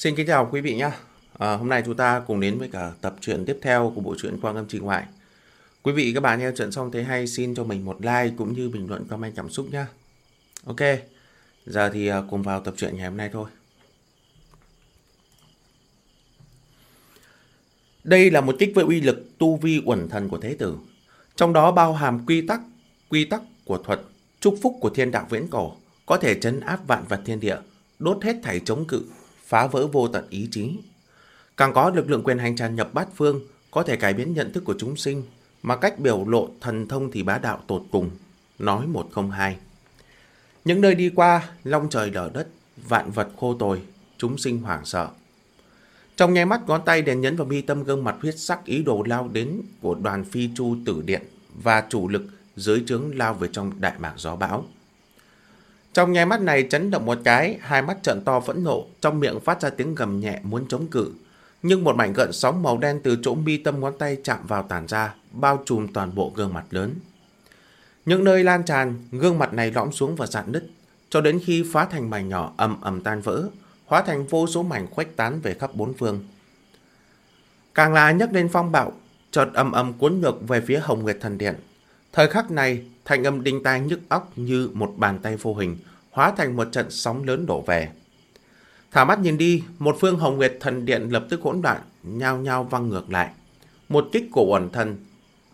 Xin kính chào quý vị nhé. À, hôm nay chúng ta cùng đến với cả tập truyện tiếp theo của bộ truyện Quang Âm Trì Ngoại. Quý vị các bạn nghe chuyện xong thấy hay xin cho mình một like cũng như bình luận comment cảm xúc nhé. Ok, giờ thì à, cùng vào tập truyện ngày hôm nay thôi. Đây là một kích với uy lực tu vi uẩn thần của Thế Tử. Trong đó bao hàm quy tắc, quy tắc của thuật, chúc phúc của thiên đạo viễn cổ, có thể chấn áp vạn vật thiên địa, đốt hết thảy chống cự, phá vỡ vô tận ý chí. Càng có lực lượng quyền hành tràn nhập bát phương, có thể cải biến nhận thức của chúng sinh, mà cách biểu lộ thần thông thì bá đạo tột cùng, nói một không hai. Những nơi đi qua, long trời lở đất, vạn vật khô tồi, chúng sinh hoảng sợ. Trong nháy mắt ngón tay đèn nhấn vào mi tâm gương mặt huyết sắc ý đồ lao đến của đoàn phi chu tử điện và chủ lực dưới trướng lao về trong đại mạc gió bão. Trong nháy mắt này chấn động một cái, hai mắt trợn to phẫn nộ, trong miệng phát ra tiếng gầm nhẹ muốn chống cự. Nhưng một mảnh gợn sóng màu đen từ chỗ mi tâm ngón tay chạm vào tàn ra, bao trùm toàn bộ gương mặt lớn. Những nơi lan tràn, gương mặt này lõm xuống và dạn nứt, cho đến khi phá thành mảnh nhỏ ầm ầm tan vỡ, hóa thành vô số mảnh khuếch tán về khắp bốn phương. Càng là nhấc lên phong bạo, chợt ầm ầm cuốn ngược về phía Hồng Nguyệt Thần Điện. Thời khắc này, thanh âm đinh tai nhức óc như một bàn tay vô hình, hóa thành một trận sóng lớn đổ về. Thả mắt nhìn đi, một phương Hồng Nguyệt Thần Điện lập tức hỗn loạn, nhao nhao văng ngược lại. Một kích của uẩn thần,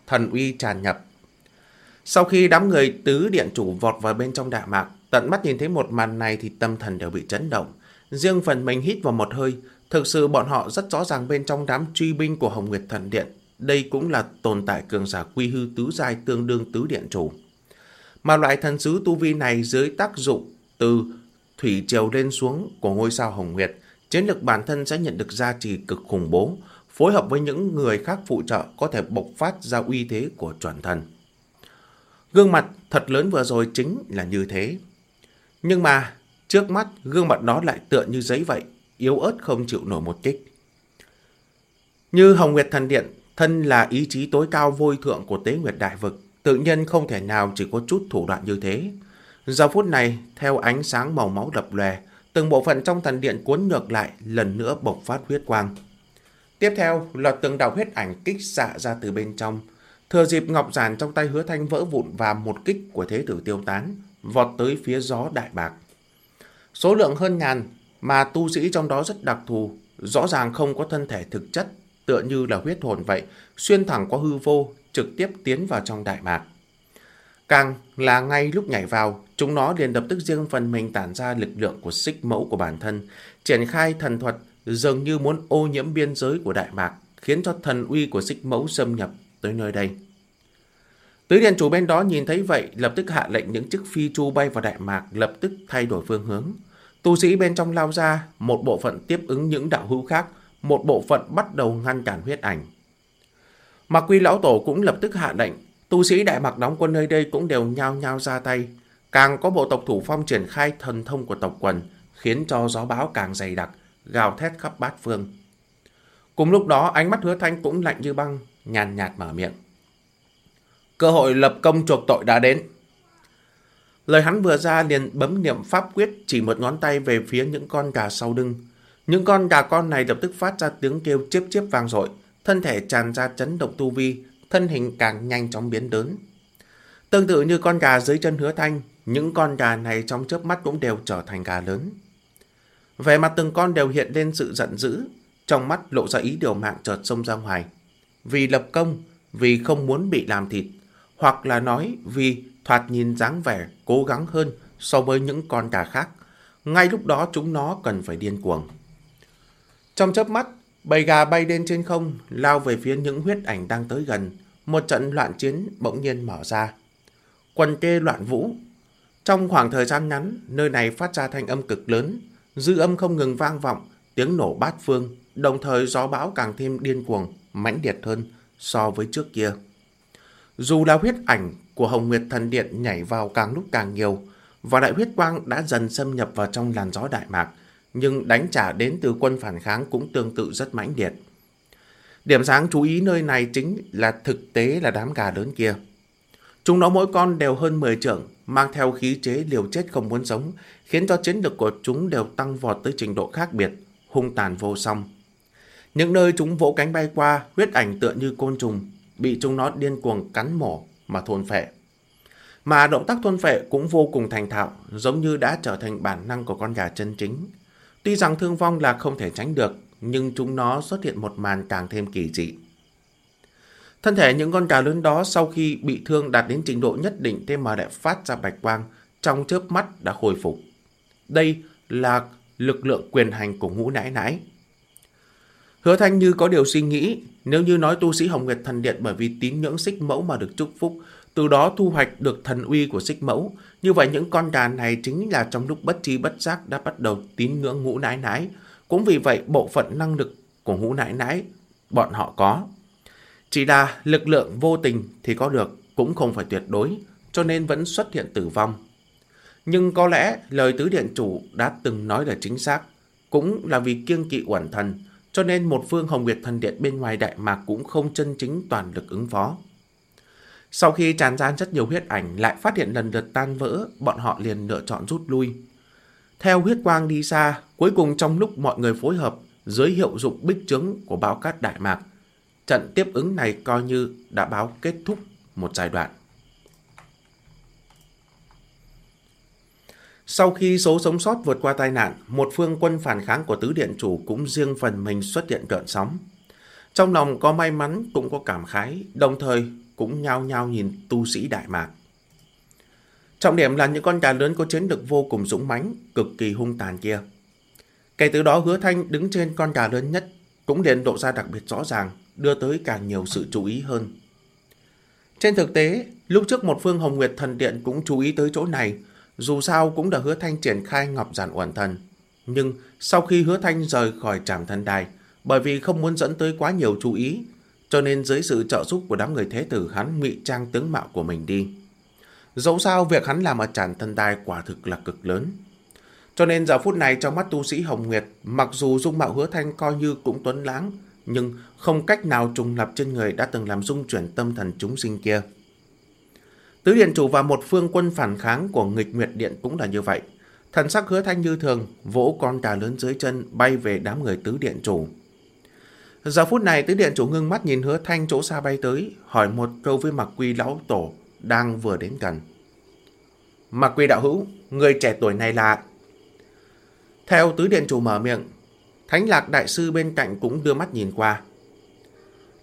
thần uy tràn nhập. Sau khi đám người tứ điện chủ vọt vào bên trong đại mạc, tận mắt nhìn thấy một màn này thì tâm thần đều bị chấn động. Riêng phần mình hít vào một hơi, thực sự bọn họ rất rõ ràng bên trong đám truy binh của Hồng Nguyệt Thần Điện, đây cũng là tồn tại cường giả quy hư tứ giai tương đương tứ điện chủ. Mà loại thần sứ tu vi này dưới tác dụng từ thủy triều lên xuống của ngôi sao Hồng Nguyệt, chiến lực bản thân sẽ nhận được gia trì cực khủng bố, phối hợp với những người khác phụ trợ có thể bộc phát ra uy thế của chuẩn thần. Gương mặt thật lớn vừa rồi chính là như thế. Nhưng mà, trước mắt gương mặt đó lại tựa như giấy vậy, yếu ớt không chịu nổi một kích. Như Hồng Nguyệt Thần Điện, thân là ý chí tối cao vôi thượng của tế nguyệt đại vực, tự nhiên không thể nào chỉ có chút thủ đoạn như thế. Giờ phút này, theo ánh sáng màu máu đập lòe, từng bộ phận trong thần điện cuốn ngược lại lần nữa bộc phát huyết quang. Tiếp theo là từng đạo huyết ảnh kích xạ ra từ bên trong. Thừa dịp ngọc giản trong tay hứa thanh vỡ vụn và một kích của thế tử tiêu tán, vọt tới phía gió đại bạc. Số lượng hơn ngàn, mà tu sĩ trong đó rất đặc thù, rõ ràng không có thân thể thực chất, tựa như là huyết hồn vậy, xuyên thẳng qua hư vô, trực tiếp tiến vào trong đại mạc. Càng là ngay lúc nhảy vào, chúng nó liền lập tức riêng phần mình tản ra lực lượng của xích mẫu của bản thân, triển khai thần thuật dường như muốn ô nhiễm biên giới của Đại Mạc, khiến cho thần uy của xích mẫu xâm nhập tới nơi đây. Tứ điện chủ bên đó nhìn thấy vậy, lập tức hạ lệnh những chiếc phi chu bay vào Đại Mạc, lập tức thay đổi phương hướng. Tu sĩ bên trong lao ra, một bộ phận tiếp ứng những đạo hữu khác, một bộ phận bắt đầu ngăn cản huyết ảnh. Mạc Quy Lão Tổ cũng lập tức hạ lệnh, tu sĩ Đại Mạc đóng quân nơi đây cũng đều nhao nhao ra tay. Càng có bộ tộc thủ phong triển khai thần thông của tộc quần, khiến cho gió bão càng dày đặc, gào thét khắp bát phương. Cùng lúc đó ánh mắt hứa thanh cũng lạnh như băng, nhàn nhạt mở miệng. Cơ hội lập công chuộc tội đã đến. Lời hắn vừa ra liền bấm niệm pháp quyết chỉ một ngón tay về phía những con gà sau lưng. Những con gà con này lập tức phát ra tiếng kêu chiếp chiếp vang dội, thân thể tràn ra chấn động tu vi, thân hình càng nhanh chóng biến lớn. Tương tự như con gà dưới chân hứa thanh, những con gà này trong chớp mắt cũng đều trở thành gà lớn. Về mặt từng con đều hiện lên sự giận dữ, trong mắt lộ ra ý điều mạng chợt xông ra ngoài. Vì lập công, vì không muốn bị làm thịt, hoặc là nói vì thoạt nhìn dáng vẻ cố gắng hơn so với những con gà khác. Ngay lúc đó chúng nó cần phải điên cuồng. Trong chớp mắt, bầy gà bay lên trên không, lao về phía những huyết ảnh đang tới gần. Một trận loạn chiến bỗng nhiên mở ra. Quần kê loạn vũ. Trong khoảng thời gian ngắn, nơi này phát ra thanh âm cực lớn, dư âm không ngừng vang vọng, tiếng nổ bát phương, đồng thời gió bão càng thêm điên cuồng, mãnh liệt hơn so với trước kia. Dù là huyết ảnh của Hồng Nguyệt Thần Điện nhảy vào càng lúc càng nhiều, và đại huyết quang đã dần xâm nhập vào trong làn gió Đại Mạc, nhưng đánh trả đến từ quân phản kháng cũng tương tự rất mãnh liệt. Điểm sáng chú ý nơi này chính là thực tế là đám gà lớn kia. Chúng nó mỗi con đều hơn 10 trưởng, mang theo khí chế liều chết không muốn sống, khiến cho chiến lực của chúng đều tăng vọt tới trình độ khác biệt, hung tàn vô song. Những nơi chúng vỗ cánh bay qua, huyết ảnh tựa như côn trùng, bị chúng nó điên cuồng cắn mổ mà thôn phệ. Mà động tác thôn phệ cũng vô cùng thành thạo, giống như đã trở thành bản năng của con gà chân chính. Tuy rằng thương vong là không thể tránh được, nhưng chúng nó xuất hiện một màn càng thêm kỳ dị. Thân thể những con gà lớn đó sau khi bị thương đạt đến trình độ nhất định thế mà lại phát ra bạch quang, trong chớp mắt đã hồi phục. Đây là lực lượng quyền hành của ngũ nãi nãi. Hứa Thanh như có điều suy nghĩ, nếu như nói tu sĩ Hồng Nguyệt Thần Điện bởi vì tín ngưỡng xích mẫu mà được chúc phúc, từ đó thu hoạch được thần uy của xích mẫu, như vậy những con đàn này chính là trong lúc bất chi bất giác đã bắt đầu tín ngưỡng ngũ nãi nãi. Cũng vì vậy bộ phận năng lực của ngũ nãi nãi bọn họ có. Chỉ là lực lượng vô tình thì có được cũng không phải tuyệt đối, cho nên vẫn xuất hiện tử vong. Nhưng có lẽ lời tứ điện chủ đã từng nói là chính xác, cũng là vì kiêng kỵ uẩn thần, cho nên một phương Hồng Nguyệt Thần Điện bên ngoài Đại Mạc cũng không chân chính toàn lực ứng phó. Sau khi tràn ra rất nhiều huyết ảnh lại phát hiện lần lượt tan vỡ, bọn họ liền lựa chọn rút lui. Theo huyết quang đi xa, cuối cùng trong lúc mọi người phối hợp dưới hiệu dụng bích trướng của báo cát Đại Mạc, trận tiếp ứng này coi như đã báo kết thúc một giai đoạn. Sau khi số sống sót vượt qua tai nạn, một phương quân phản kháng của tứ điện chủ cũng riêng phần mình xuất hiện gợn sóng. Trong lòng có may mắn cũng có cảm khái, đồng thời cũng nhao nhao nhìn tu sĩ Đại Mạc. Trọng điểm là những con gà lớn có chiến lực vô cùng dũng mãnh, cực kỳ hung tàn kia. Kể từ đó hứa thanh đứng trên con gà lớn nhất cũng liền độ ra đặc biệt rõ ràng, đưa tới càng nhiều sự chú ý hơn. Trên thực tế, lúc trước một phương Hồng Nguyệt Thần Điện cũng chú ý tới chỗ này, dù sao cũng đã hứa thanh triển khai ngọc giản uẩn thần. Nhưng sau khi hứa thanh rời khỏi trảm thần đài, bởi vì không muốn dẫn tới quá nhiều chú ý, cho nên dưới sự trợ giúp của đám người thế tử hắn ngụy trang tướng mạo của mình đi. Dẫu sao việc hắn làm ở tràn thần đài quả thực là cực lớn. Cho nên giờ phút này trong mắt tu sĩ Hồng Nguyệt, mặc dù dung mạo hứa thanh coi như cũng tuấn lãng, nhưng không cách nào trùng lập trên người đã từng làm dung chuyển tâm thần chúng sinh kia. Tứ Điện Chủ và một phương quân phản kháng của nghịch nguyệt điện cũng là như vậy. Thần sắc hứa thanh như thường, vỗ con trà lớn dưới chân bay về đám người Tứ Điện Chủ. Giờ phút này Tứ Điện Chủ ngưng mắt nhìn hứa thanh chỗ xa bay tới, hỏi một câu với mặc quy lão tổ đang vừa đến gần. Mặc quy đạo hữu, người trẻ tuổi này là... Theo Tứ Điện Chủ mở miệng, Thánh Lạc Đại Sư bên cạnh cũng đưa mắt nhìn qua.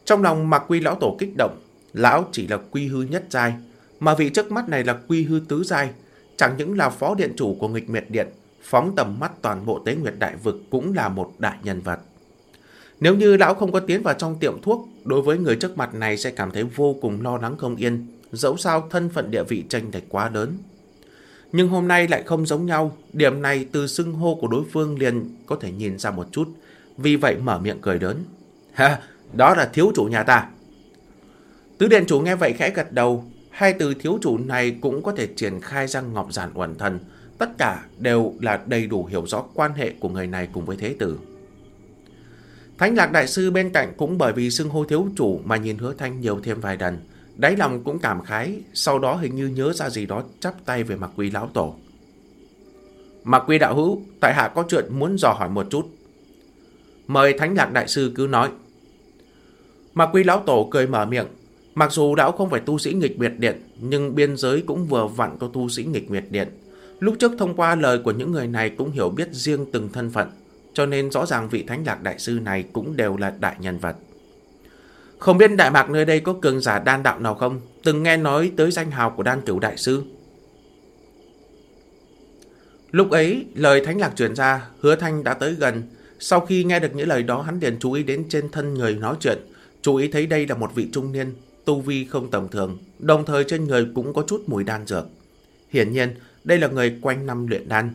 Trong lòng mặc quy lão tổ kích động, lão chỉ là quy hư nhất giai, mà vị trước mắt này là quy hư tứ giai, chẳng những là phó điện chủ của nghịch miệt điện, phóng tầm mắt toàn bộ tế nguyệt đại vực cũng là một đại nhân vật. Nếu như lão không có tiến vào trong tiệm thuốc, đối với người trước mặt này sẽ cảm thấy vô cùng lo lắng không yên, dẫu sao thân phận địa vị tranh lệch quá lớn. Nhưng hôm nay lại không giống nhau, điểm này từ xưng hô của đối phương liền có thể nhìn ra một chút, vì vậy mở miệng cười lớn, Ha, đó là thiếu chủ nhà ta. Tứ điện chủ nghe vậy khẽ gật đầu, hai từ thiếu chủ này cũng có thể triển khai ra ngọc giản uẩn thần. Tất cả đều là đầy đủ hiểu rõ quan hệ của người này cùng với thế tử. Thánh lạc đại sư bên cạnh cũng bởi vì xưng hô thiếu chủ mà nhìn hứa thanh nhiều thêm vài lần. Đáy lòng cũng cảm khái, sau đó hình như nhớ ra gì đó chắp tay về mặt quý lão tổ. mặt quý đạo hữu, tại hạ có chuyện muốn dò hỏi một chút. Mời Thánh Lạc Đại Sư cứ nói. mặt quý lão tổ cười mở miệng, Mặc dù lão không phải tu sĩ nghịch miệt điện, nhưng biên giới cũng vừa vặn có tu sĩ nghịch miệt điện. Lúc trước thông qua lời của những người này cũng hiểu biết riêng từng thân phận, cho nên rõ ràng vị thánh lạc đại sư này cũng đều là đại nhân vật. Không biết Đại Mạc nơi đây có cường giả đan đạo nào không? Từng nghe nói tới danh hào của đan cửu đại sư. Lúc ấy, lời thánh lạc truyền ra, hứa thanh đã tới gần. Sau khi nghe được những lời đó, hắn liền chú ý đến trên thân người nói chuyện. Chú ý thấy đây là một vị trung niên, tu vi không tầm thường, đồng thời trên người cũng có chút mùi đan dược. Hiển nhiên, đây là người quanh năm luyện đan.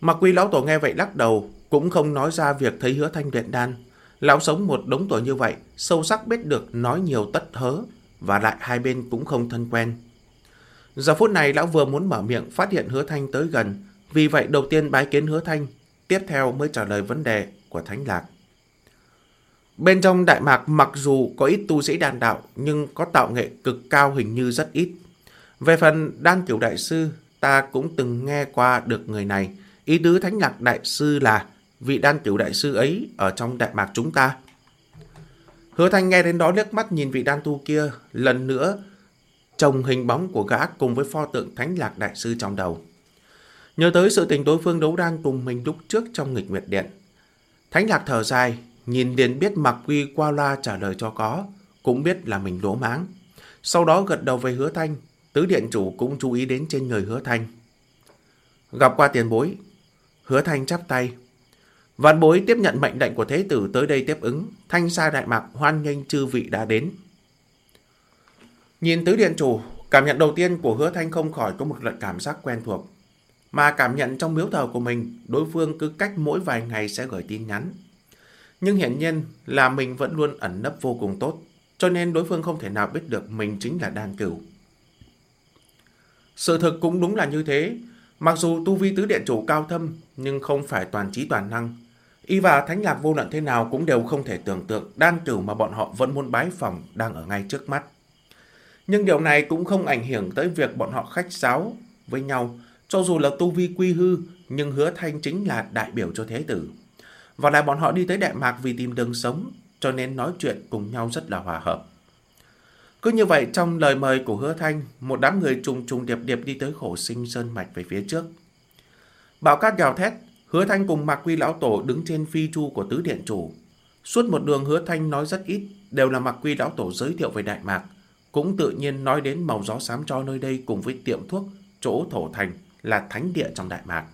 Mặc quy lão tổ nghe vậy lắc đầu, cũng không nói ra việc thấy hứa thanh luyện đan. Lão sống một đống tuổi như vậy, sâu sắc biết được nói nhiều tất hớ, và lại hai bên cũng không thân quen. Giờ phút này lão vừa muốn mở miệng phát hiện hứa thanh tới gần, vì vậy đầu tiên bái kiến hứa thanh, tiếp theo mới trả lời vấn đề của Thánh Lạc. Bên trong Đại Mạc mặc dù có ít tu sĩ đàn đạo nhưng có tạo nghệ cực cao hình như rất ít. Về phần đan kiểu đại sư, ta cũng từng nghe qua được người này. Ý tứ Thánh Lạc Đại Sư là vị đan kiểu đại sư ấy ở trong Đại Mạc chúng ta. Hứa Thanh nghe đến đó liếc mắt nhìn vị đan tu kia, lần nữa trồng hình bóng của gã cùng với pho tượng Thánh Lạc Đại Sư trong đầu. Nhớ tới sự tình đối phương đấu đan cùng mình lúc trước trong nghịch nguyệt điện. Thánh Lạc thở dài, nhìn liền biết mặc quy qua loa trả lời cho có, cũng biết là mình lỗ máng. Sau đó gật đầu với hứa thanh, tứ điện chủ cũng chú ý đến trên người hứa thanh. Gặp qua tiền bối, hứa thanh chắp tay. Vạn bối tiếp nhận mệnh lệnh của thế tử tới đây tiếp ứng, thanh sa đại mạc hoan nghênh chư vị đã đến. Nhìn tứ điện chủ, cảm nhận đầu tiên của hứa thanh không khỏi có một loại cảm giác quen thuộc. Mà cảm nhận trong miếu thờ của mình, đối phương cứ cách mỗi vài ngày sẽ gửi tin nhắn. Nhưng hiển nhiên là mình vẫn luôn ẩn nấp vô cùng tốt, cho nên đối phương không thể nào biết được mình chính là đan cửu. Sự thực cũng đúng là như thế, mặc dù tu vi tứ điện chủ cao thâm nhưng không phải toàn trí toàn năng. Y và thánh lạc vô luận thế nào cũng đều không thể tưởng tượng đan cửu mà bọn họ vẫn muốn bái phòng đang ở ngay trước mắt. Nhưng điều này cũng không ảnh hưởng tới việc bọn họ khách sáo với nhau, cho dù là tu vi quy hư, nhưng hứa thanh chính là đại biểu cho thế tử. Và lại bọn họ đi tới Đại Mạc vì tìm đường sống, cho nên nói chuyện cùng nhau rất là hòa hợp. Cứ như vậy, trong lời mời của hứa thanh, một đám người trùng trùng điệp điệp đi tới khổ sinh sơn mạch về phía trước. Bảo cát gào thét, hứa thanh cùng Mạc Quy Lão Tổ đứng trên phi chu của tứ điện chủ. Suốt một đường hứa thanh nói rất ít, đều là Mạc Quy Lão Tổ giới thiệu về Đại Mạc. Cũng tự nhiên nói đến màu gió xám cho nơi đây cùng với tiệm thuốc, chỗ thổ thành là thánh địa trong Đại Mạc.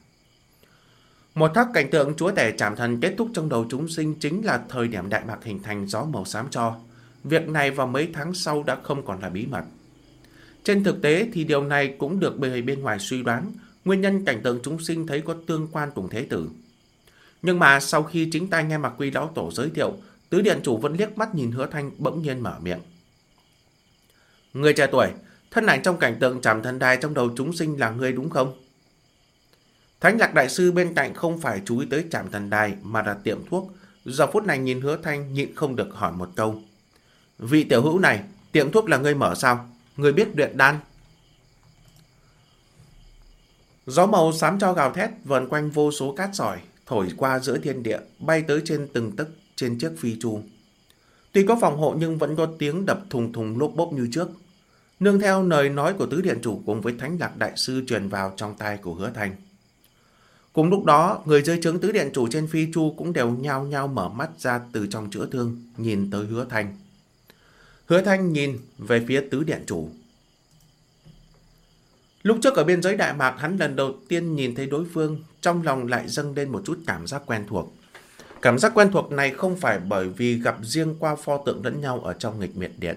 Một thắc cảnh tượng chúa tể trảm thần kết thúc trong đầu chúng sinh chính là thời điểm Đại Mạc hình thành gió màu xám cho. Việc này vào mấy tháng sau đã không còn là bí mật. Trên thực tế thì điều này cũng được bề bên ngoài suy đoán, nguyên nhân cảnh tượng chúng sinh thấy có tương quan cùng thế tử. Nhưng mà sau khi chính tay nghe Mạc Quy Lão Tổ giới thiệu, tứ điện chủ vẫn liếc mắt nhìn hứa thanh bỗng nhiên mở miệng. Người trẻ tuổi, thân ảnh trong cảnh tượng trảm thần đài trong đầu chúng sinh là người đúng không? Thánh lạc đại sư bên cạnh không phải chú ý tới trạm thần đài mà là tiệm thuốc. Giờ phút này nhìn hứa thanh nhịn không được hỏi một câu. Vị tiểu hữu này, tiệm thuốc là người mở sao? Người biết luyện đan? Gió màu xám cho gào thét vần quanh vô số cát sỏi, thổi qua giữa thiên địa, bay tới trên từng tấc trên chiếc phi chu. Tuy có phòng hộ nhưng vẫn có tiếng đập thùng thùng lốp bốp như trước. Nương theo lời nói của tứ điện chủ cùng với thánh lạc đại sư truyền vào trong tai của hứa thanh. Cùng lúc đó, người dưới trướng tứ điện chủ trên phi chu cũng đều nhao nhao mở mắt ra từ trong chữa thương, nhìn tới hứa thanh. Hứa thanh nhìn về phía tứ điện chủ. Lúc trước ở biên giới Đại Mạc, hắn lần đầu tiên nhìn thấy đối phương, trong lòng lại dâng lên một chút cảm giác quen thuộc. Cảm giác quen thuộc này không phải bởi vì gặp riêng qua pho tượng lẫn nhau ở trong nghịch miệt điện.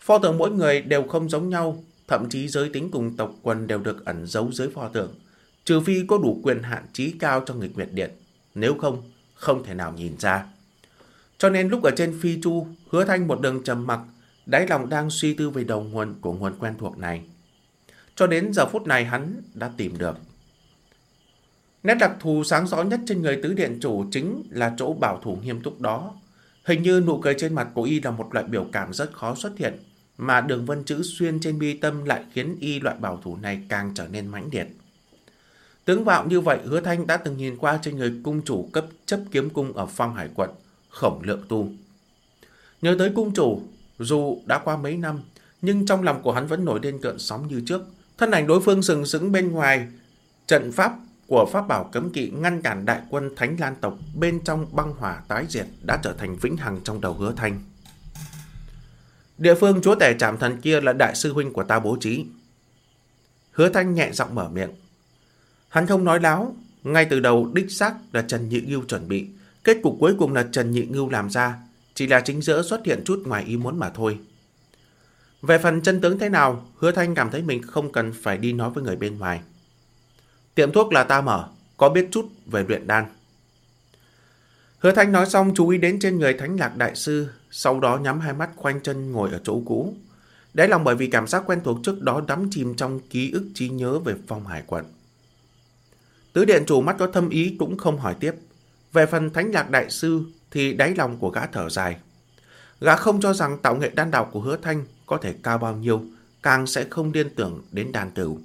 Pho tượng mỗi người đều không giống nhau, thậm chí giới tính cùng tộc quần đều được ẩn giấu dưới pho tượng trừ phi có đủ quyền hạn trí cao cho nghịch nguyệt điện, nếu không, không thể nào nhìn ra. Cho nên lúc ở trên phi chu, hứa thanh một đường trầm mặc, đáy lòng đang suy tư về đầu nguồn của nguồn quen thuộc này. Cho đến giờ phút này hắn đã tìm được. Nét đặc thù sáng rõ nhất trên người tứ điện chủ chính là chỗ bảo thủ nghiêm túc đó. Hình như nụ cười trên mặt của y là một loại biểu cảm rất khó xuất hiện, mà đường vân chữ xuyên trên bi tâm lại khiến y loại bảo thủ này càng trở nên mãnh liệt. Tướng mạo như vậy hứa thanh đã từng nhìn qua trên người cung chủ cấp chấp kiếm cung ở phong hải quận, khổng lượng tu. Nhớ tới cung chủ, dù đã qua mấy năm, nhưng trong lòng của hắn vẫn nổi lên cơn sóng như trước. Thân ảnh đối phương sừng sững bên ngoài, trận pháp của pháp bảo cấm kỵ ngăn cản đại quân Thánh Lan tộc bên trong băng hỏa tái diệt đã trở thành vĩnh hằng trong đầu hứa thanh. Địa phương chúa tể trảm thần kia là đại sư huynh của ta bố trí. Hứa thanh nhẹ giọng mở miệng. Hắn không nói láo, ngay từ đầu đích xác là Trần Nhị Ngưu chuẩn bị, kết cục cuối cùng là Trần Nhị Ngưu làm ra, chỉ là chính giữa xuất hiện chút ngoài ý muốn mà thôi. Về phần chân tướng thế nào, Hứa Thanh cảm thấy mình không cần phải đi nói với người bên ngoài. Tiệm thuốc là ta mở, có biết chút về luyện đan. Hứa Thanh nói xong chú ý đến trên người Thánh Lạc Đại Sư, sau đó nhắm hai mắt khoanh chân ngồi ở chỗ cũ. Đấy lòng bởi vì cảm giác quen thuộc trước đó đắm chìm trong ký ức trí nhớ về phong hải quận. Tứ điện chủ mắt có thâm ý cũng không hỏi tiếp. Về phần thánh lạc đại sư thì đáy lòng của gã thở dài. Gã không cho rằng tạo nghệ đan đạo của hứa thanh có thể cao bao nhiêu, càng sẽ không điên tưởng đến đàn cửu.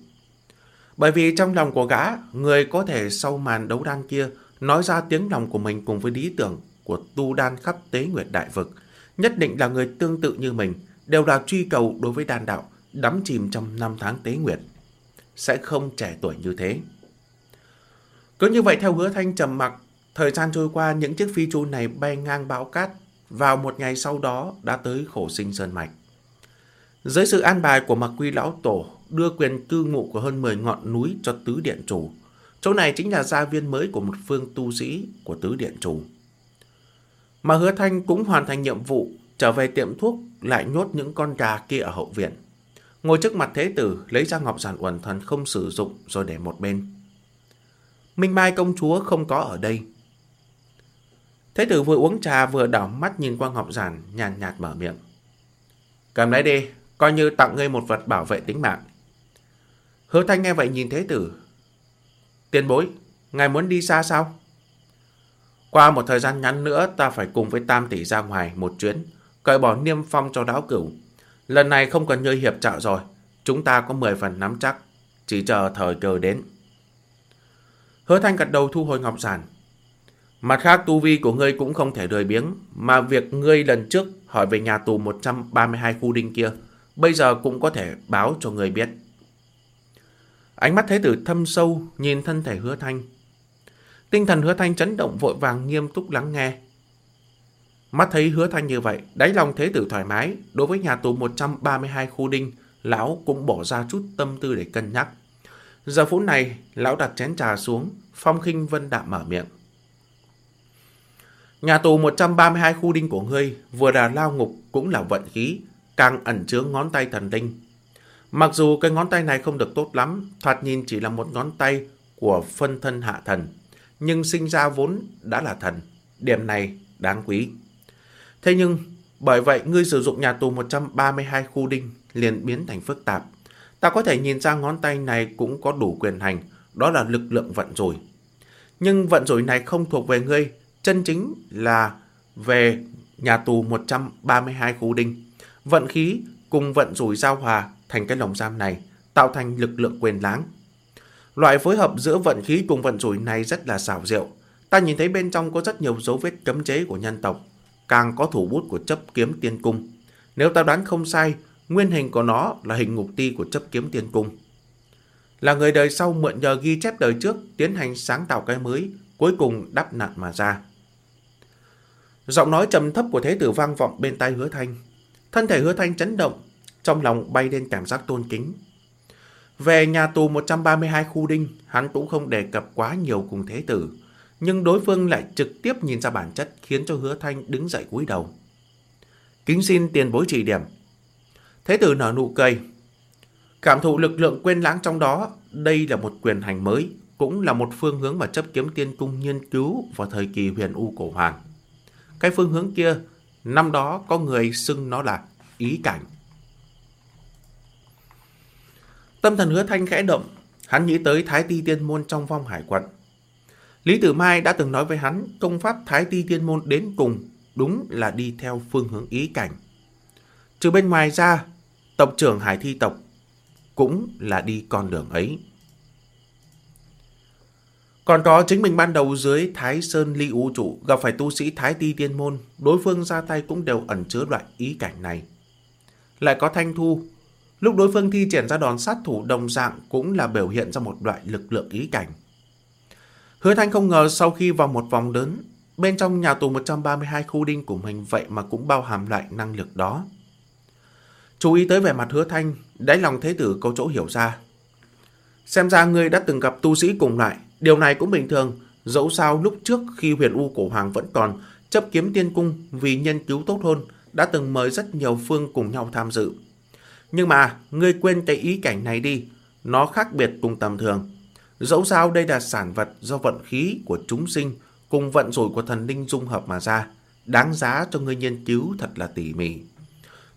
Bởi vì trong lòng của gã, người có thể sau màn đấu đan kia nói ra tiếng lòng của mình cùng với lý tưởng của tu đan khắp tế nguyệt đại vực, nhất định là người tương tự như mình, đều là truy cầu đối với đan đạo, đắm chìm trong năm tháng tế nguyệt. Sẽ không trẻ tuổi như thế. Cứ như vậy theo hứa thanh trầm mặc, thời gian trôi qua những chiếc phi chu này bay ngang bão cát, vào một ngày sau đó đã tới khổ sinh sơn mạch. Dưới sự an bài của mặc quy lão tổ đưa quyền cư ngụ của hơn 10 ngọn núi cho tứ điện chủ, chỗ này chính là gia viên mới của một phương tu sĩ của tứ điện chủ. Mà hứa thanh cũng hoàn thành nhiệm vụ trở về tiệm thuốc lại nhốt những con gà kia ở hậu viện. Ngồi trước mặt thế tử lấy ra ngọc giản uẩn thần không sử dụng rồi để một bên. Minh Mai công chúa không có ở đây. Thế tử vừa uống trà vừa đảo mắt nhìn qua ngọc giản nhàn nhạt mở miệng. Cầm lấy đi, coi như tặng ngươi một vật bảo vệ tính mạng. Hứa thanh nghe vậy nhìn thế tử. Tiền bối, ngài muốn đi xa sao? Qua một thời gian ngắn nữa ta phải cùng với Tam Tỷ ra ngoài một chuyến, cởi bỏ niêm phong cho đáo cửu. Lần này không cần nhơi hiệp trợ rồi, chúng ta có 10 phần nắm chắc, chỉ chờ thời cơ đến. Hứa Thanh gật đầu thu hồi ngọc giản. Mặt khác tu vi của ngươi cũng không thể rời biếng, mà việc ngươi lần trước hỏi về nhà tù 132 khu đinh kia, bây giờ cũng có thể báo cho ngươi biết. Ánh mắt thế tử thâm sâu nhìn thân thể hứa thanh. Tinh thần hứa thanh chấn động vội vàng nghiêm túc lắng nghe. Mắt thấy hứa thanh như vậy, đáy lòng thế tử thoải mái, đối với nhà tù 132 khu đinh, lão cũng bỏ ra chút tâm tư để cân nhắc. Giờ phút này, lão đặt chén trà xuống, phong khinh vân đạm mở miệng. Nhà tù 132 khu đinh của ngươi vừa là lao ngục cũng là vận khí, càng ẩn chứa ngón tay thần linh. Mặc dù cái ngón tay này không được tốt lắm, thoạt nhìn chỉ là một ngón tay của phân thân hạ thần, nhưng sinh ra vốn đã là thần, điểm này đáng quý. Thế nhưng, bởi vậy ngươi sử dụng nhà tù 132 khu đinh liền biến thành phức tạp. Ta có thể nhìn ra ngón tay này cũng có đủ quyền hành, đó là lực lượng vận rủi. Nhưng vận rủi này không thuộc về ngươi, chân chính là về nhà tù 132 khu đinh. Vận khí cùng vận rủi giao hòa thành cái lồng giam này, tạo thành lực lượng quyền láng. Loại phối hợp giữa vận khí cùng vận rủi này rất là xảo diệu. Ta nhìn thấy bên trong có rất nhiều dấu vết cấm chế của nhân tộc, càng có thủ bút của chấp kiếm tiên cung. Nếu ta đoán không sai, nguyên hình của nó là hình ngục ti của chấp kiếm tiên cung. Là người đời sau mượn nhờ ghi chép đời trước tiến hành sáng tạo cái mới, cuối cùng đắp nạn mà ra. Giọng nói trầm thấp của thế tử vang vọng bên tai hứa thanh. Thân thể hứa thanh chấn động, trong lòng bay lên cảm giác tôn kính. Về nhà tù 132 khu đinh, hắn cũng không đề cập quá nhiều cùng thế tử, nhưng đối phương lại trực tiếp nhìn ra bản chất khiến cho hứa thanh đứng dậy cúi đầu. Kính xin tiền bối chỉ điểm. Thế tử nở nụ cười. Cảm thụ lực lượng quên lãng trong đó, đây là một quyền hành mới, cũng là một phương hướng mà chấp kiếm tiên cung nghiên cứu vào thời kỳ huyền U cổ hoàng. Cái phương hướng kia, năm đó có người xưng nó là ý cảnh. Tâm thần hứa thanh khẽ động, hắn nghĩ tới Thái Ti Tiên Môn trong vong hải quận. Lý Tử Mai đã từng nói với hắn công pháp Thái Ti Tiên Môn đến cùng đúng là đi theo phương hướng ý cảnh. Trừ bên ngoài ra, tộc trưởng Hải Thi tộc cũng là đi con đường ấy. Còn có chính mình ban đầu dưới Thái Sơn Ly Ú Trụ gặp phải tu sĩ Thái Ti Tiên Môn, đối phương ra tay cũng đều ẩn chứa loại ý cảnh này. Lại có Thanh Thu, lúc đối phương thi triển ra đòn sát thủ đồng dạng cũng là biểu hiện ra một loại lực lượng ý cảnh. Hứa Thanh không ngờ sau khi vào một vòng lớn, bên trong nhà tù 132 khu đinh của mình vậy mà cũng bao hàm lại năng lực đó. Chú ý tới vẻ mặt hứa thanh, đáy lòng thế tử có chỗ hiểu ra. Xem ra ngươi đã từng gặp tu sĩ cùng loại, điều này cũng bình thường, dẫu sao lúc trước khi huyền U cổ hoàng vẫn còn, chấp kiếm tiên cung vì nhân cứu tốt hơn, đã từng mời rất nhiều phương cùng nhau tham dự. Nhưng mà, ngươi quên cái ý cảnh này đi, nó khác biệt cùng tầm thường. Dẫu sao đây là sản vật do vận khí của chúng sinh cùng vận rủi của thần linh dung hợp mà ra, đáng giá cho ngươi nghiên cứu thật là tỉ mỉ.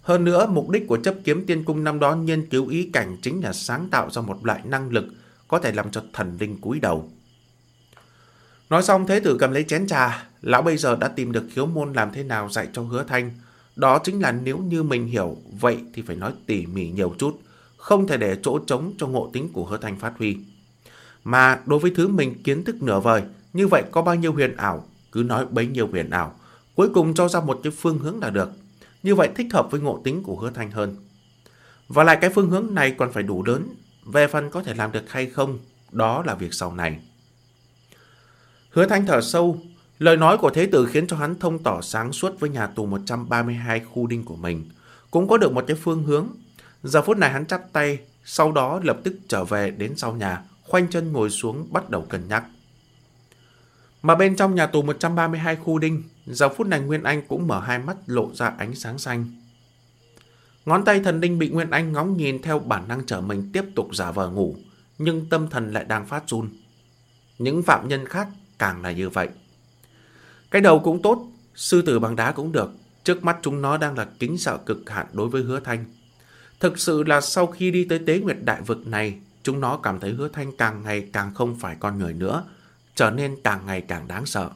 Hơn nữa, mục đích của chấp kiếm tiên cung năm đó nghiên cứu ý cảnh chính là sáng tạo ra một loại năng lực có thể làm cho thần linh cúi đầu. Nói xong thế tử cầm lấy chén trà, lão bây giờ đã tìm được khiếu môn làm thế nào dạy cho hứa thanh. Đó chính là nếu như mình hiểu, vậy thì phải nói tỉ mỉ nhiều chút, không thể để chỗ trống cho ngộ tính của hứa thanh phát huy. Mà đối với thứ mình kiến thức nửa vời, như vậy có bao nhiêu huyền ảo, cứ nói bấy nhiêu huyền ảo, cuối cùng cho ra một cái phương hướng là được. Như vậy thích hợp với ngộ tính của hứa thanh hơn. Và lại cái phương hướng này còn phải đủ lớn, về phần có thể làm được hay không, đó là việc sau này. Hứa thanh thở sâu, lời nói của thế tử khiến cho hắn thông tỏ sáng suốt với nhà tù 132 khu đinh của mình, cũng có được một cái phương hướng. Giờ phút này hắn chắp tay, sau đó lập tức trở về đến sau nhà, khoanh chân ngồi xuống bắt đầu cân nhắc. Mà bên trong nhà tù 132 khu đinh, giờ phút này Nguyên Anh cũng mở hai mắt lộ ra ánh sáng xanh. Ngón tay thần đinh bị Nguyên Anh ngóng nhìn theo bản năng trở mình tiếp tục giả vờ ngủ, nhưng tâm thần lại đang phát run. Những phạm nhân khác càng là như vậy. Cái đầu cũng tốt, sư tử bằng đá cũng được, trước mắt chúng nó đang là kính sợ cực hạn đối với hứa thanh. Thực sự là sau khi đi tới tế nguyệt đại vực này, chúng nó cảm thấy hứa thanh càng ngày càng không phải con người nữa, trở nên càng ngày càng đáng sợ.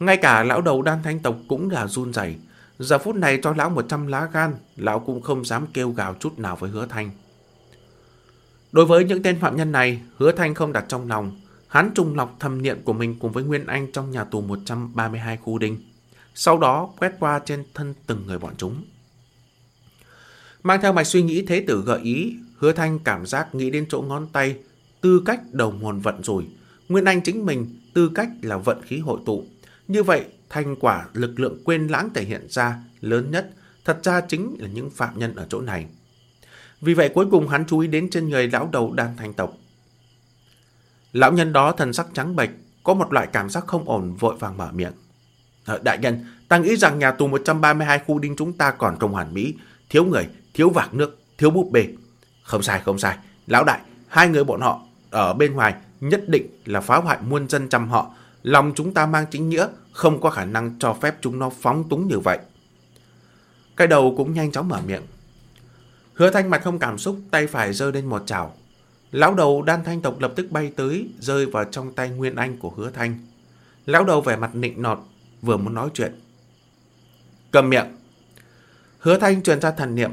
Ngay cả lão đầu đan thanh tộc cũng là run rẩy. Giờ phút này cho lão 100 lá gan, lão cũng không dám kêu gào chút nào với hứa thanh. Đối với những tên phạm nhân này, hứa thanh không đặt trong lòng. Hắn trùng lọc thầm niệm của mình cùng với Nguyên Anh trong nhà tù 132 khu đinh. Sau đó quét qua trên thân từng người bọn chúng. Mang theo mạch suy nghĩ thế tử gợi ý, hứa thanh cảm giác nghĩ đến chỗ ngón tay, tư cách đầu nguồn vận rủi. Nguyên Anh chính mình, tư cách là vận khí hội tụ. Như vậy, thành quả lực lượng quên lãng thể hiện ra lớn nhất, thật ra chính là những phạm nhân ở chỗ này. Vì vậy cuối cùng hắn chú ý đến trên người lão đầu đan thành tộc. Lão nhân đó thần sắc trắng bệch, có một loại cảm giác không ổn vội vàng mở miệng. Ờ, đại nhân, ta nghĩ rằng nhà tù 132 khu đinh chúng ta còn không hoàn mỹ, thiếu người, thiếu vạc nước, thiếu búp bê. Không sai, không sai. Lão đại, hai người bọn họ ở bên ngoài nhất định là phá hoại muôn dân trăm họ. Lòng chúng ta mang chính nghĩa, không có khả năng cho phép chúng nó phóng túng như vậy. Cái đầu cũng nhanh chóng mở miệng. Hứa thanh mặt không cảm xúc, tay phải rơi lên một chảo. Lão đầu đan thanh tộc lập tức bay tới, rơi vào trong tay Nguyên Anh của hứa thanh. Lão đầu vẻ mặt nịnh nọt, vừa muốn nói chuyện. Cầm miệng. Hứa thanh truyền ra thần niệm.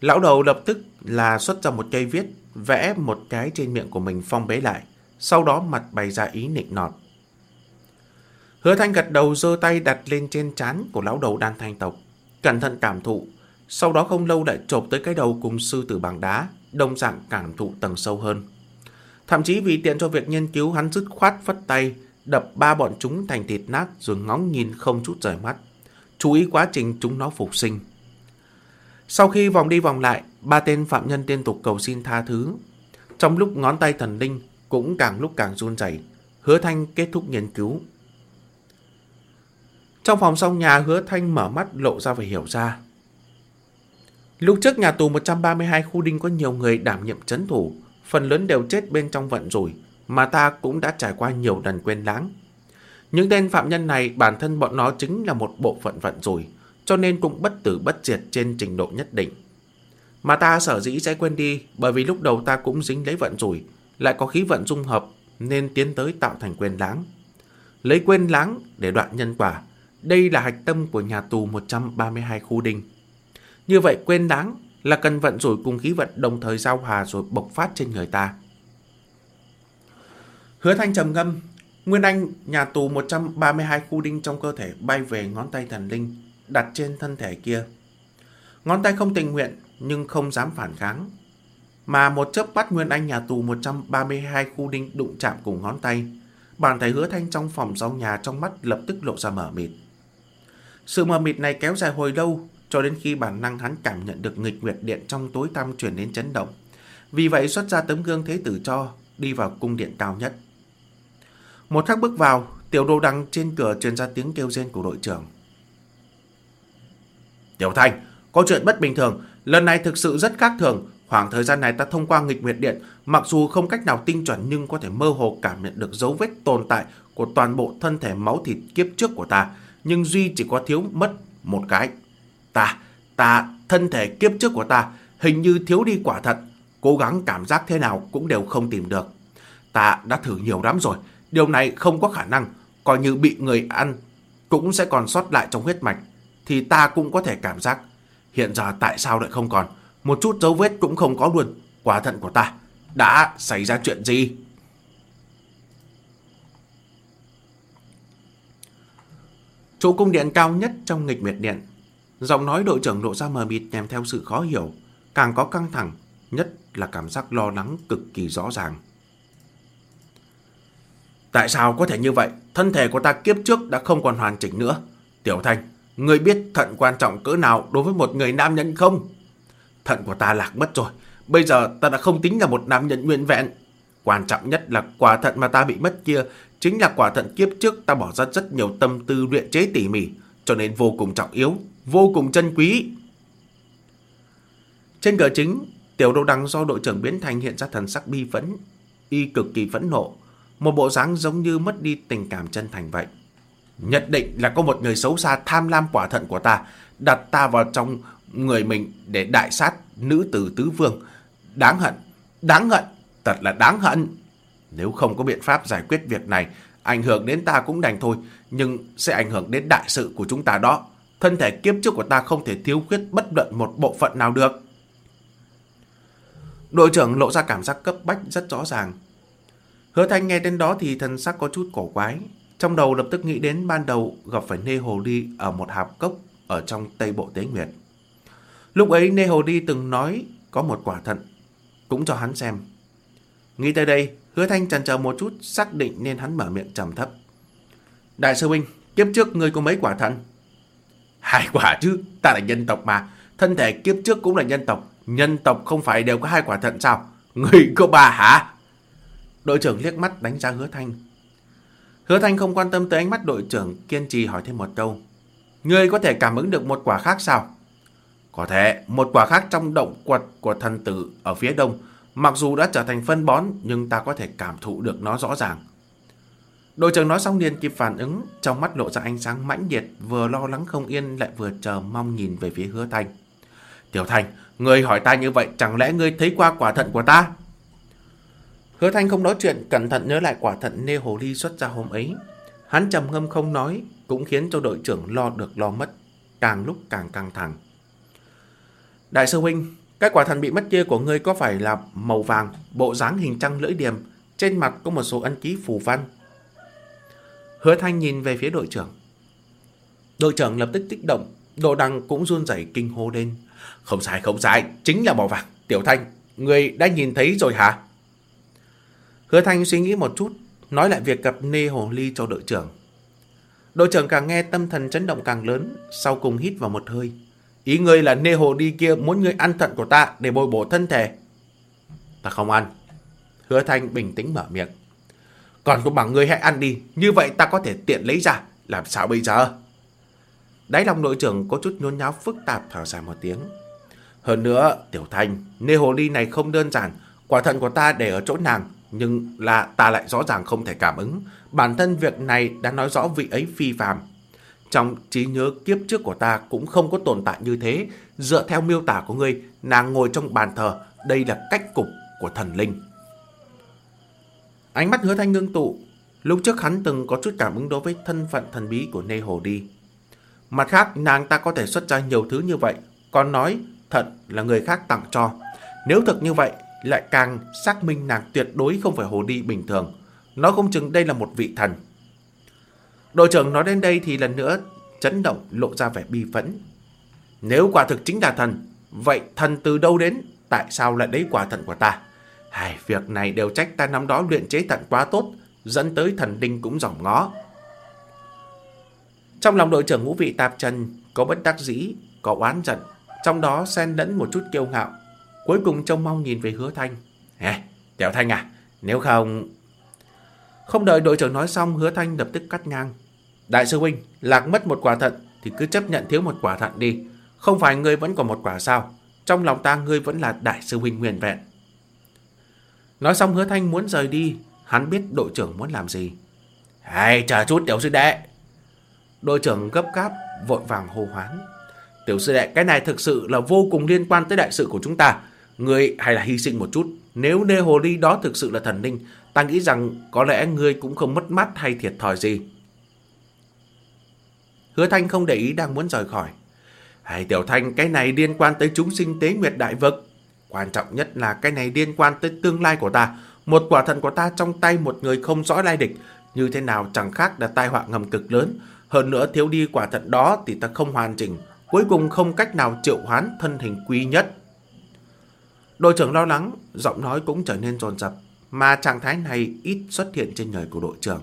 Lão đầu lập tức là xuất ra một cây viết, vẽ một cái trên miệng của mình phong bế lại. Sau đó mặt bày ra ý nịnh nọt. Hứa thanh gật đầu giơ tay đặt lên trên trán của lão đầu đan thanh tộc. Cẩn thận cảm thụ. Sau đó không lâu lại chộp tới cái đầu cùng sư tử bằng đá, đồng dạng cảm thụ tầng sâu hơn. Thậm chí vì tiện cho việc nghiên cứu hắn dứt khoát phất tay, đập ba bọn chúng thành thịt nát rồi ngóng nhìn không chút rời mắt. Chú ý quá trình chúng nó phục sinh. Sau khi vòng đi vòng lại, ba tên phạm nhân liên tục cầu xin tha thứ. Trong lúc ngón tay thần linh cũng càng lúc càng run rẩy, Hứa Thanh kết thúc nghiên cứu. Trong phòng sau nhà Hứa Thanh mở mắt lộ ra và hiểu ra. Lúc trước nhà tù 132 khu đinh có nhiều người đảm nhiệm chấn thủ, phần lớn đều chết bên trong vận rủi, mà ta cũng đã trải qua nhiều lần quên lãng. Những tên phạm nhân này bản thân bọn nó chính là một bộ phận vận rủi, cho nên cũng bất tử bất diệt trên trình độ nhất định. Mà ta sở dĩ sẽ quên đi bởi vì lúc đầu ta cũng dính lấy vận rủi, lại có khí vận dung hợp nên tiến tới tạo thành quên lãng. Lấy quên lãng để đoạn nhân quả, đây là hạch tâm của nhà tù 132 khu đinh. Như vậy quên láng là cần vận rủi cùng khí vận đồng thời giao hòa rồi bộc phát trên người ta. Hứa thanh trầm ngâm, Nguyên Anh nhà tù 132 khu đinh trong cơ thể bay về ngón tay thần linh, đặt trên thân thể kia. Ngón tay không tình nguyện nhưng không dám phản kháng. Mà một chớp bắt Nguyên Anh nhà tù 132 khu đinh đụng chạm cùng ngón tay. Bàn tay hứa thanh trong phòng sau nhà trong mắt lập tức lộ ra mở mịt. Sự mờ mịt này kéo dài hồi lâu, cho đến khi bản năng hắn cảm nhận được nghịch nguyệt điện trong tối tăm chuyển đến chấn động. Vì vậy xuất ra tấm gương thế tử cho, đi vào cung điện cao nhất. Một khắc bước vào, tiểu đồ đăng trên cửa truyền ra tiếng kêu rên của đội trưởng. Tiểu Thanh, có chuyện bất bình thường, lần này thực sự rất khác thường. Khoảng thời gian này ta thông qua nghịch nguyệt điện, mặc dù không cách nào tinh chuẩn nhưng có thể mơ hồ cảm nhận được dấu vết tồn tại của toàn bộ thân thể máu thịt kiếp trước của ta nhưng Duy chỉ có thiếu mất một cái. Ta, Ta, thân thể kiếp trước của ta, hình như thiếu đi quả thận. Cố gắng cảm giác thế nào cũng đều không tìm được. Ta đã thử nhiều lắm rồi. Điều này không có khả năng. Coi như bị người ăn cũng sẽ còn sót lại trong huyết mạch. Thì ta cũng có thể cảm giác. Hiện giờ tại sao lại không còn? Một chút dấu vết cũng không có luôn. Quả thận của ta đã xảy ra chuyện gì? Chỗ cung điện cao nhất trong nghịch miệt điện. Giọng nói đội trưởng lộ ra mờ mịt kèm theo sự khó hiểu. Càng có căng thẳng, nhất là cảm giác lo lắng cực kỳ rõ ràng. Tại sao có thể như vậy? Thân thể của ta kiếp trước đã không còn hoàn chỉnh nữa. Tiểu Thanh, người biết thận quan trọng cỡ nào đối với một người nam nhân không? Thận của ta lạc mất rồi. Bây giờ ta đã không tính là một nam nhân nguyên vẹn. Quan trọng nhất là quả thận mà ta bị mất kia chính là quả thận kiếp trước ta bỏ ra rất nhiều tâm tư luyện chế tỉ mỉ, cho nên vô cùng trọng yếu, vô cùng chân quý. Trên cờ chính, tiểu đô đằng do đội trưởng biến thành hiện ra thần sắc bi phẫn, y cực kỳ phẫn nộ, một bộ dáng giống như mất đi tình cảm chân thành vậy. Nhất định là có một người xấu xa tham lam quả thận của ta, đặt ta vào trong người mình để đại sát nữ tử tứ vương. Đáng hận, đáng hận, thật là đáng hận. Nếu không có biện pháp giải quyết việc này, ảnh hưởng đến ta cũng đành thôi, nhưng sẽ ảnh hưởng đến đại sự của chúng ta đó. Thân thể kiếp trước của ta không thể thiếu khuyết bất luận một bộ phận nào được. Đội trưởng lộ ra cảm giác cấp bách rất rõ ràng. Hứa Thanh nghe đến đó thì thần sắc có chút cổ quái. Trong đầu lập tức nghĩ đến ban đầu gặp phải Nê Hồ Ly ở một hạp cốc ở trong Tây Bộ Tế Nguyệt. Lúc ấy Nê Hồ Ly từng nói có một quả thận, cũng cho hắn xem. Nghĩ tới đây, Hứa Thanh chần chờ một chút xác định nên hắn mở miệng trầm thấp. Đại sư huynh, kiếp trước ngươi có mấy quả thận? Hai quả chứ, ta là nhân tộc mà. Thân thể kiếp trước cũng là nhân tộc. Nhân tộc không phải đều có hai quả thận sao? Ngươi có ba hả? Đội trưởng liếc mắt đánh giá hứa thanh. Hứa thanh không quan tâm tới ánh mắt đội trưởng kiên trì hỏi thêm một câu. Ngươi có thể cảm ứng được một quả khác sao? Có thể, một quả khác trong động quật của thần tử ở phía đông. Mặc dù đã trở thành phân bón, nhưng ta có thể cảm thụ được nó rõ ràng. Đội trưởng nói xong liền kịp phản ứng, trong mắt lộ ra ánh sáng mãnh liệt, vừa lo lắng không yên lại vừa chờ mong nhìn về phía hứa thanh. Tiểu Thanh, ngươi hỏi ta như vậy, chẳng lẽ ngươi thấy qua quả thận của ta? Hứa Thanh không nói chuyện, cẩn thận nhớ lại quả thận nê hồ ly xuất ra hôm ấy. Hắn trầm ngâm không nói, cũng khiến cho đội trưởng lo được lo mất, càng lúc càng căng thẳng. Đại sư huynh, cái quả thận bị mất kia của ngươi có phải là màu vàng, bộ dáng hình trăng lưỡi điểm, trên mặt có một số ân ký phù văn. Hứa Thanh nhìn về phía đội trưởng. Đội trưởng lập tức kích động, độ đằng cũng run rẩy kinh hô lên. Không sai, không sai, chính là màu vàng. Tiểu Thanh, người đã nhìn thấy rồi hả? Hứa Thanh suy nghĩ một chút, nói lại việc gặp Nê Hồ Ly cho đội trưởng. Đội trưởng càng nghe tâm thần chấn động càng lớn, sau cùng hít vào một hơi. Ý ngươi là Nê Hồ Ly kia muốn ngươi ăn thận của ta để bồi bổ thân thể. Ta không ăn. Hứa Thanh bình tĩnh mở miệng. Còn cũng bằng ngươi hãy ăn đi, như vậy ta có thể tiện lấy ra. Làm sao bây giờ? Đáy lòng đội trưởng có chút nhốn nháo phức tạp thở dài một tiếng. Hơn nữa, Tiểu Thanh, Nê Hồ Ly này không đơn giản. Quả thận của ta để ở chỗ nàng, nhưng là ta lại rõ ràng không thể cảm ứng. Bản thân việc này đã nói rõ vị ấy phi phàm. Trong trí nhớ kiếp trước của ta cũng không có tồn tại như thế. Dựa theo miêu tả của ngươi, nàng ngồi trong bàn thờ, đây là cách cục của thần linh. Ánh mắt hứa thanh ngưng tụ, lúc trước hắn từng có chút cảm ứng đối với thân phận thần bí của Nê Hồ Đi. Mặt khác, nàng ta có thể xuất ra nhiều thứ như vậy, còn nói thật là người khác tặng cho. Nếu thực như vậy, lại càng xác minh nàng tuyệt đối không phải hồ đi bình thường. nó không chừng đây là một vị thần. Đội trưởng nói đến đây thì lần nữa chấn động lộ ra vẻ bi phẫn. Nếu quả thực chính là thần, vậy thần từ đâu đến? Tại sao lại lấy quả thần của ta? Hai việc này đều trách ta năm đó luyện chế thận quá tốt, dẫn tới thần đinh cũng dòng ngó. Trong lòng đội trưởng ngũ vị tạp trần, có bất đắc dĩ, có oán giận, trong đó xen lẫn một chút kiêu ngạo. Cuối cùng trông mong nhìn về hứa thanh. Ê, Tiểu Thanh à, nếu không... Không đợi đội trưởng nói xong, hứa thanh lập tức cắt ngang. Đại sư huynh, lạc mất một quả thận thì cứ chấp nhận thiếu một quả thận đi. Không phải ngươi vẫn còn một quả sao? Trong lòng ta ngươi vẫn là đại sư huynh nguyên vẹn. Nói xong hứa thanh muốn rời đi, hắn biết đội trưởng muốn làm gì. hãy chờ chút tiểu sư đệ. Đội trưởng gấp gáp, vội vàng hô hoán. Tiểu sư đệ, cái này thực sự là vô cùng liên quan tới đại sự của chúng ta. Người hay là hy sinh một chút. Nếu nê hồ ly đó thực sự là thần linh, ta nghĩ rằng có lẽ ngươi cũng không mất mát hay thiệt thòi gì. Hứa Thanh không để ý đang muốn rời khỏi. Hay Tiểu Thanh, cái này liên quan tới chúng sinh tế nguyệt đại vực. Quan trọng nhất là cái này liên quan tới tương lai của ta. Một quả thận của ta trong tay một người không rõ lai địch. Như thế nào chẳng khác là tai họa ngầm cực lớn. Hơn nữa thiếu đi quả thận đó thì ta không hoàn chỉnh. Cuối cùng không cách nào triệu hoán thân hình quý nhất. Đội trưởng lo lắng, giọng nói cũng trở nên dồn rập. Mà trạng thái này ít xuất hiện trên người của đội trưởng.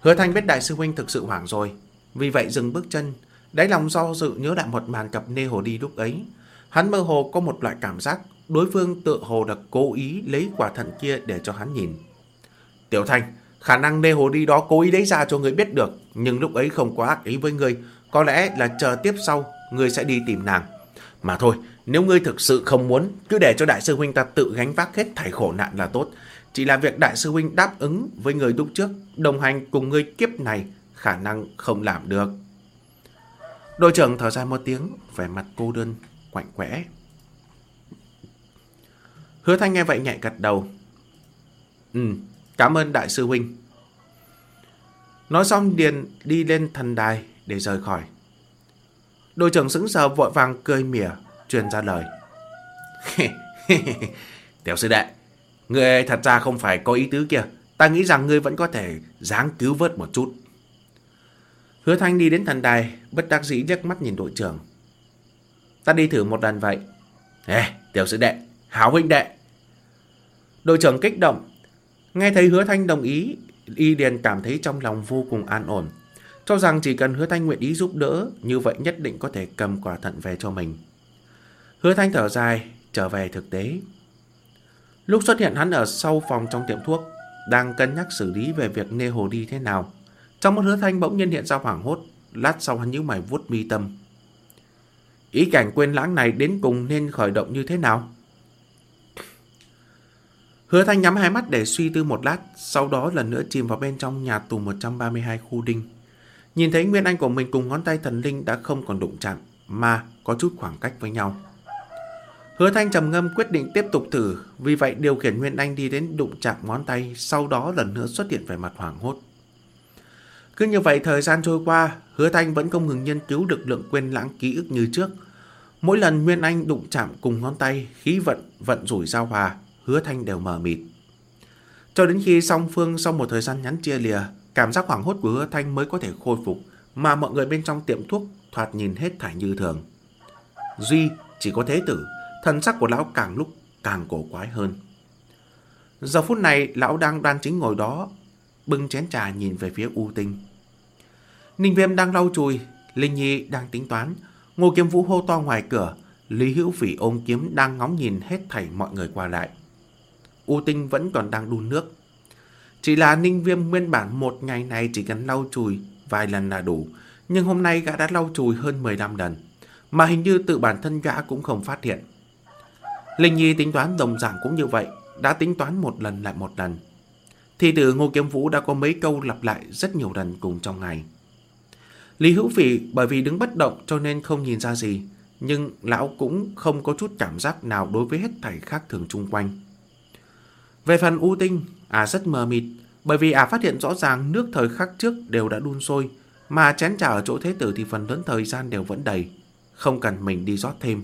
Hứa Thanh biết đại sư huynh thực sự hoảng rồi. Vì vậy dừng bước chân, đáy lòng do dự nhớ lại một màn cặp nê hồ đi lúc ấy. Hắn mơ hồ có một loại cảm giác đối phương tự hồ đã cố ý lấy quả thận kia để cho hắn nhìn. Tiểu Thanh, khả năng nê hồ đi đó cố ý lấy ra cho người biết được, nhưng lúc ấy không quá ác ý với người, có lẽ là chờ tiếp sau, người sẽ đi tìm nàng. Mà thôi, nếu ngươi thực sự không muốn, cứ để cho đại sư huynh ta tự gánh vác hết thảy khổ nạn là tốt. Chỉ là việc đại sư huynh đáp ứng với người lúc trước, đồng hành cùng ngươi kiếp này, khả năng không làm được. Đội trưởng thở dài một tiếng, vẻ mặt cô đơn, quạnh quẽ. Hứa Thanh nghe vậy nhẹ gật đầu. Ừ, cảm ơn đại sư huynh. Nói xong Điền đi lên thần đài để rời khỏi. Đội trưởng sững sờ vội vàng cười mỉa, truyền ra lời. Tiểu sư đệ, người thật ra không phải có ý tứ kia. Ta nghĩ rằng ngươi vẫn có thể dáng cứu vớt một chút. Hứa Thanh đi đến thần đài, bất đắc dĩ liếc mắt nhìn đội trưởng. Ta đi thử một lần vậy. Ê, tiểu sư đệ, hảo huynh đệ. Đội trưởng kích động. Nghe thấy hứa Thanh đồng ý, Y Điền cảm thấy trong lòng vô cùng an ổn. Cho rằng chỉ cần hứa Thanh nguyện ý giúp đỡ, như vậy nhất định có thể cầm quả thận về cho mình. Hứa Thanh thở dài, trở về thực tế. Lúc xuất hiện hắn ở sau phòng trong tiệm thuốc, đang cân nhắc xử lý về việc nê hồ đi thế nào. Trong mắt hứa thanh bỗng nhiên hiện ra hoảng hốt, lát sau hắn nhíu mày vuốt mi tâm. Ý cảnh quên lãng này đến cùng nên khởi động như thế nào? Hứa thanh nhắm hai mắt để suy tư một lát, sau đó lần nữa chìm vào bên trong nhà tù 132 khu đinh. Nhìn thấy Nguyên Anh của mình cùng ngón tay thần linh đã không còn đụng chạm, mà có chút khoảng cách với nhau. Hứa Thanh trầm ngâm quyết định tiếp tục thử, vì vậy điều khiển Nguyên Anh đi đến đụng chạm ngón tay, sau đó lần nữa xuất hiện vẻ mặt hoảng hốt. Cứ như vậy thời gian trôi qua, Hứa Thanh vẫn không ngừng nghiên cứu được lượng quên lãng ký ức như trước. Mỗi lần Nguyên Anh đụng chạm cùng ngón tay, khí vận, vận rủi giao hòa, Hứa Thanh đều mờ mịt. Cho đến khi song phương sau một thời gian nhắn chia lìa, cảm giác hoảng hốt của Hứa Thanh mới có thể khôi phục, mà mọi người bên trong tiệm thuốc thoạt nhìn hết thảy như thường. Duy chỉ có thế tử, thần sắc của lão càng lúc càng cổ quái hơn. Giờ phút này, lão đang đoan chính ngồi đó, bưng chén trà nhìn về phía U Tinh. Ninh Viêm đang lau chùi, Linh Nhi đang tính toán, Ngô Kiếm Vũ hô to ngoài cửa, Lý Hữu Phỉ ôm kiếm đang ngóng nhìn hết thảy mọi người qua lại. U Tinh vẫn còn đang đun nước. Chỉ là Ninh Viêm nguyên bản một ngày này chỉ cần lau chùi vài lần là đủ, nhưng hôm nay gã đã lau chùi hơn 15 lần, mà hình như tự bản thân gã cũng không phát hiện. Linh Nhi tính toán đồng dạng cũng như vậy, đã tính toán một lần lại một lần. Thì từ Ngô Kiếm Vũ đã có mấy câu lặp lại rất nhiều lần cùng trong ngày. Lý Hữu Phỉ bởi vì đứng bất động cho nên không nhìn ra gì, nhưng lão cũng không có chút cảm giác nào đối với hết thảy khác thường chung quanh. Về phần U Tinh, à rất mờ mịt, bởi vì à phát hiện rõ ràng nước thời khắc trước đều đã đun sôi, mà chén trà ở chỗ thế tử thì phần lớn thời gian đều vẫn đầy, không cần mình đi rót thêm.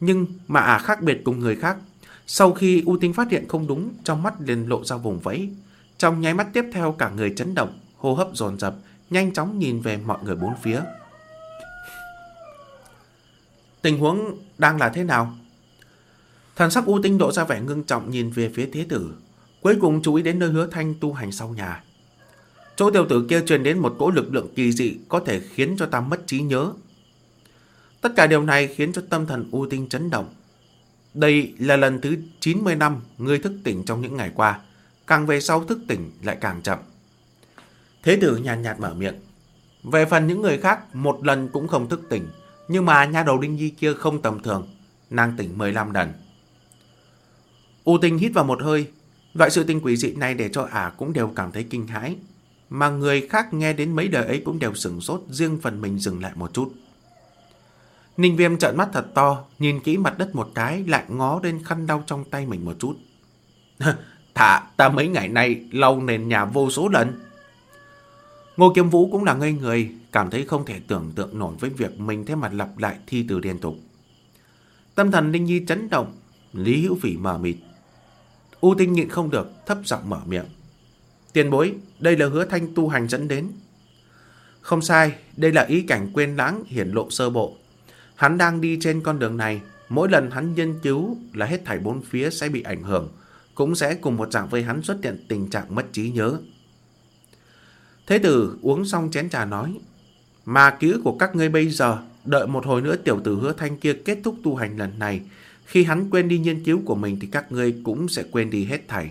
Nhưng mà à khác biệt cùng người khác, sau khi U Tinh phát hiện không đúng, trong mắt liền lộ ra vùng vẫy. Trong nháy mắt tiếp theo cả người chấn động, hô hấp dồn dập, nhanh chóng nhìn về mọi người bốn phía. Tình huống đang là thế nào? Thần sắc U Tinh độ ra vẻ ngưng trọng nhìn về phía thế tử, cuối cùng chú ý đến nơi hứa thanh tu hành sau nhà. Chỗ tiểu tử kia truyền đến một cỗ lực lượng kỳ dị có thể khiến cho ta mất trí nhớ. Tất cả điều này khiến cho tâm thần U Tinh chấn động. Đây là lần thứ 90 năm ngươi thức tỉnh trong những ngày qua, càng về sau thức tỉnh lại càng chậm. Thế tử nhàn nhạt mở miệng. Về phần những người khác, một lần cũng không thức tỉnh, nhưng mà nha đầu Đinh Nhi kia không tầm thường, nàng tỉnh 15 lần. U Tinh hít vào một hơi, loại sự tình quỷ dị này để cho ả cũng đều cảm thấy kinh hãi, mà người khác nghe đến mấy đời ấy cũng đều sửng sốt, riêng phần mình dừng lại một chút. Ninh Viêm trợn mắt thật to, nhìn kỹ mặt đất một cái, lại ngó lên khăn đau trong tay mình một chút. Thả, ta mấy ngày nay lau nền nhà vô số lần. Ngô Kiếm Vũ cũng là ngây người, cảm thấy không thể tưởng tượng nổi với việc mình thế mặt lặp lại thi từ liên tục. Tâm thần Ninh Nhi chấn động, Lý Hữu Phỉ mờ mịt. U Tinh nhịn không được, thấp giọng mở miệng. Tiền bối, đây là hứa thanh tu hành dẫn đến. Không sai, đây là ý cảnh quên lãng hiển lộ sơ bộ. Hắn đang đi trên con đường này, mỗi lần hắn nhân cứu là hết thảy bốn phía sẽ bị ảnh hưởng, cũng sẽ cùng một dạng với hắn xuất hiện tình trạng mất trí nhớ. Thế tử uống xong chén trà nói, mà ký của các ngươi bây giờ, đợi một hồi nữa tiểu tử hứa thanh kia kết thúc tu hành lần này, khi hắn quên đi nghiên cứu của mình thì các ngươi cũng sẽ quên đi hết thảy.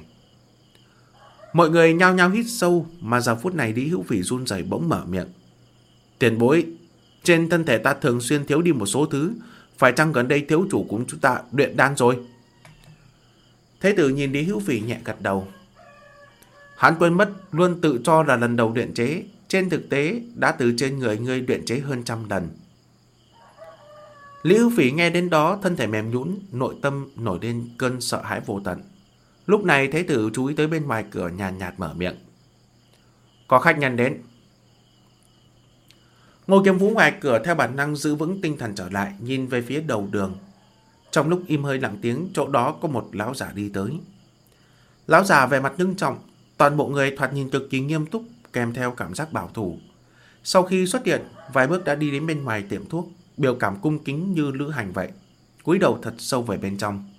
Mọi người nhao nhao hít sâu mà giờ phút này Lý Hữu Phỉ run rẩy bỗng mở miệng. Tiền bối, trên thân thể ta thường xuyên thiếu đi một số thứ, phải chăng gần đây thiếu chủ cũng chúng ta luyện đan rồi? Thế tử nhìn Lý Hữu Phỉ nhẹ gật đầu. Hắn quên mất luôn tự cho là lần đầu luyện chế, trên thực tế đã từ trên người ngươi luyện chế hơn trăm lần. Lý Hữu Phỉ nghe đến đó thân thể mềm nhũn, nội tâm nổi lên cơn sợ hãi vô tận. Lúc này thế tử chú ý tới bên ngoài cửa nhàn nhạt, nhạt mở miệng. Có khách nhân đến. Ngô Kiếm Vũ ngoài cửa theo bản năng giữ vững tinh thần trở lại, nhìn về phía đầu đường. Trong lúc im hơi lặng tiếng, chỗ đó có một lão giả đi tới. Lão giả về mặt ngưng trọng, toàn bộ người thoạt nhìn cực kỳ nghiêm túc, kèm theo cảm giác bảo thủ. Sau khi xuất hiện, vài bước đã đi đến bên ngoài tiệm thuốc, biểu cảm cung kính như lữ hành vậy, cúi đầu thật sâu về bên trong.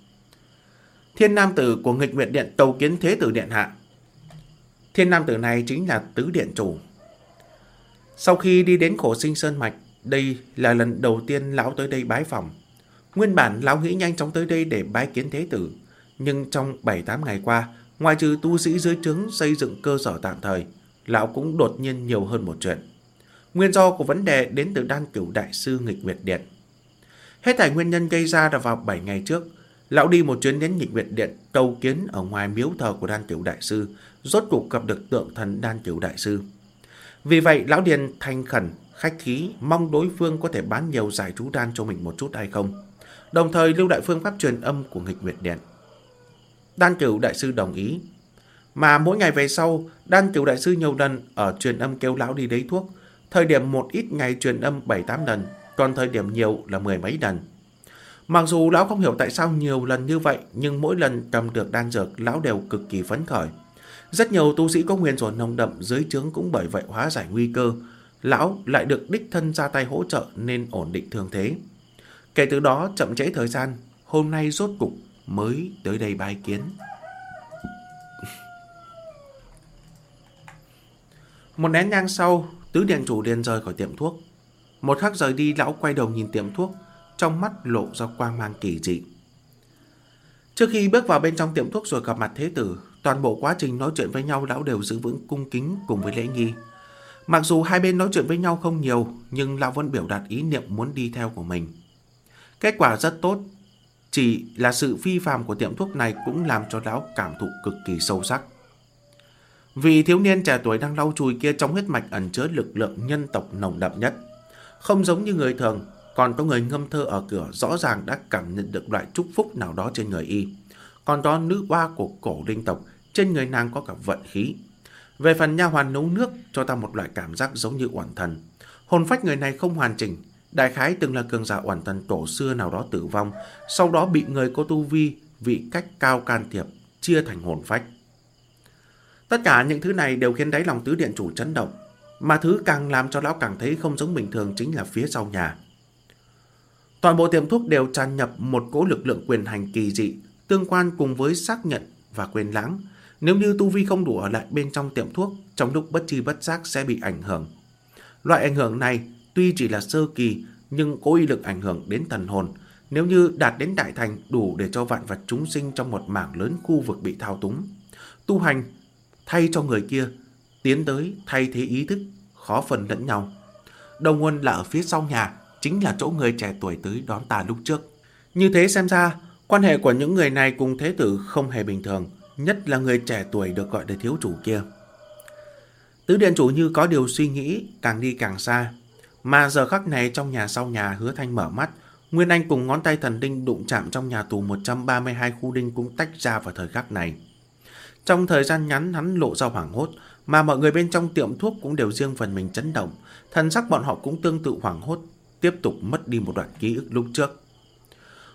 Thiên nam tử của nghịch nguyện điện tàu kiến thế tử điện hạ. Thiên nam tử này chính là tứ điện chủ. Sau khi đi đến khổ sinh sơn mạch, đây là lần đầu tiên lão tới đây bái phòng. Nguyên bản lão nghĩ nhanh chóng tới đây để bái kiến thế tử, nhưng trong 7-8 ngày qua, ngoài trừ tu sĩ dưới trướng xây dựng cơ sở tạm thời, lão cũng đột nhiên nhiều hơn một chuyện. Nguyên do của vấn đề đến từ đan cửu đại sư nghịch nguyệt điện. Hết thảy nguyên nhân gây ra là vào 7 ngày trước, lão đi một chuyến đến nghịch nguyệt điện cầu kiến ở ngoài miếu thờ của đan cửu đại sư, rốt cuộc gặp được tượng thần đan cửu đại sư. Vì vậy, lão điền thanh khẩn, khách khí, mong đối phương có thể bán nhiều giải chú đan cho mình một chút hay không. Đồng thời lưu đại phương pháp truyền âm của nghịch nguyệt điện. Đan cửu đại sư đồng ý. Mà mỗi ngày về sau, đan cửu đại sư nhiều lần ở truyền âm kêu lão đi lấy thuốc, Thời điểm một ít ngày truyền âm 7-8 lần, còn thời điểm nhiều là mười mấy lần. Mặc dù lão không hiểu tại sao nhiều lần như vậy, nhưng mỗi lần cầm được đan dược, lão đều cực kỳ phấn khởi. Rất nhiều tu sĩ có nguyên rủa nồng đậm dưới trướng cũng bởi vậy hóa giải nguy cơ. Lão lại được đích thân ra tay hỗ trợ nên ổn định thương thế. Kể từ đó chậm trễ thời gian, hôm nay rốt cục mới tới đây bài kiến. Một nén nhang sau, Tứ điện chủ liền rời khỏi tiệm thuốc. Một khắc rời đi, lão quay đầu nhìn tiệm thuốc, trong mắt lộ ra quang mang kỳ dị. Trước khi bước vào bên trong tiệm thuốc rồi gặp mặt thế tử, toàn bộ quá trình nói chuyện với nhau lão đều giữ vững cung kính cùng với lễ nghi. Mặc dù hai bên nói chuyện với nhau không nhiều, nhưng lão vẫn biểu đạt ý niệm muốn đi theo của mình. Kết quả rất tốt, chỉ là sự phi phàm của tiệm thuốc này cũng làm cho lão cảm thụ cực kỳ sâu sắc. Vì thiếu niên trẻ tuổi đang lau chùi kia trong huyết mạch ẩn chứa lực lượng nhân tộc nồng đậm nhất. Không giống như người thường, còn có người ngâm thơ ở cửa rõ ràng đã cảm nhận được loại chúc phúc nào đó trên người y. Còn đó nữ oa của cổ linh tộc, trên người nàng có cả vận khí. Về phần nha hoàn nấu nước cho ta một loại cảm giác giống như oản thần. Hồn phách người này không hoàn chỉnh, đại khái từng là cường giả oản thần tổ xưa nào đó tử vong, sau đó bị người có tu vi, vị cách cao can thiệp, chia thành hồn phách. Tất cả những thứ này đều khiến đáy lòng tứ điện chủ chấn động. Mà thứ càng làm cho lão càng thấy không giống bình thường chính là phía sau nhà. Toàn bộ tiệm thuốc đều tràn nhập một cỗ lực lượng quyền hành kỳ dị, tương quan cùng với xác nhận và quên lãng. Nếu như tu vi không đủ ở lại bên trong tiệm thuốc, trong lúc bất chi bất giác sẽ bị ảnh hưởng. Loại ảnh hưởng này tuy chỉ là sơ kỳ, nhưng có uy lực ảnh hưởng đến thần hồn. Nếu như đạt đến đại thành đủ để cho vạn vật chúng sinh trong một mảng lớn khu vực bị thao túng. Tu hành thay cho người kia, tiến tới thay thế ý thức, khó phần lẫn nhau. Đầu nguồn là ở phía sau nhà, chính là chỗ người trẻ tuổi tới đón ta lúc trước. Như thế xem ra, quan hệ của những người này cùng thế tử không hề bình thường, nhất là người trẻ tuổi được gọi là thiếu chủ kia. Tứ điện chủ như có điều suy nghĩ, càng đi càng xa. Mà giờ khắc này trong nhà sau nhà hứa thanh mở mắt, Nguyên Anh cùng ngón tay thần đinh đụng chạm trong nhà tù 132 khu đinh cũng tách ra vào thời khắc này. Trong thời gian ngắn hắn lộ ra hoảng hốt, mà mọi người bên trong tiệm thuốc cũng đều riêng phần mình chấn động. Thần sắc bọn họ cũng tương tự hoảng hốt, tiếp tục mất đi một đoạn ký ức lúc trước.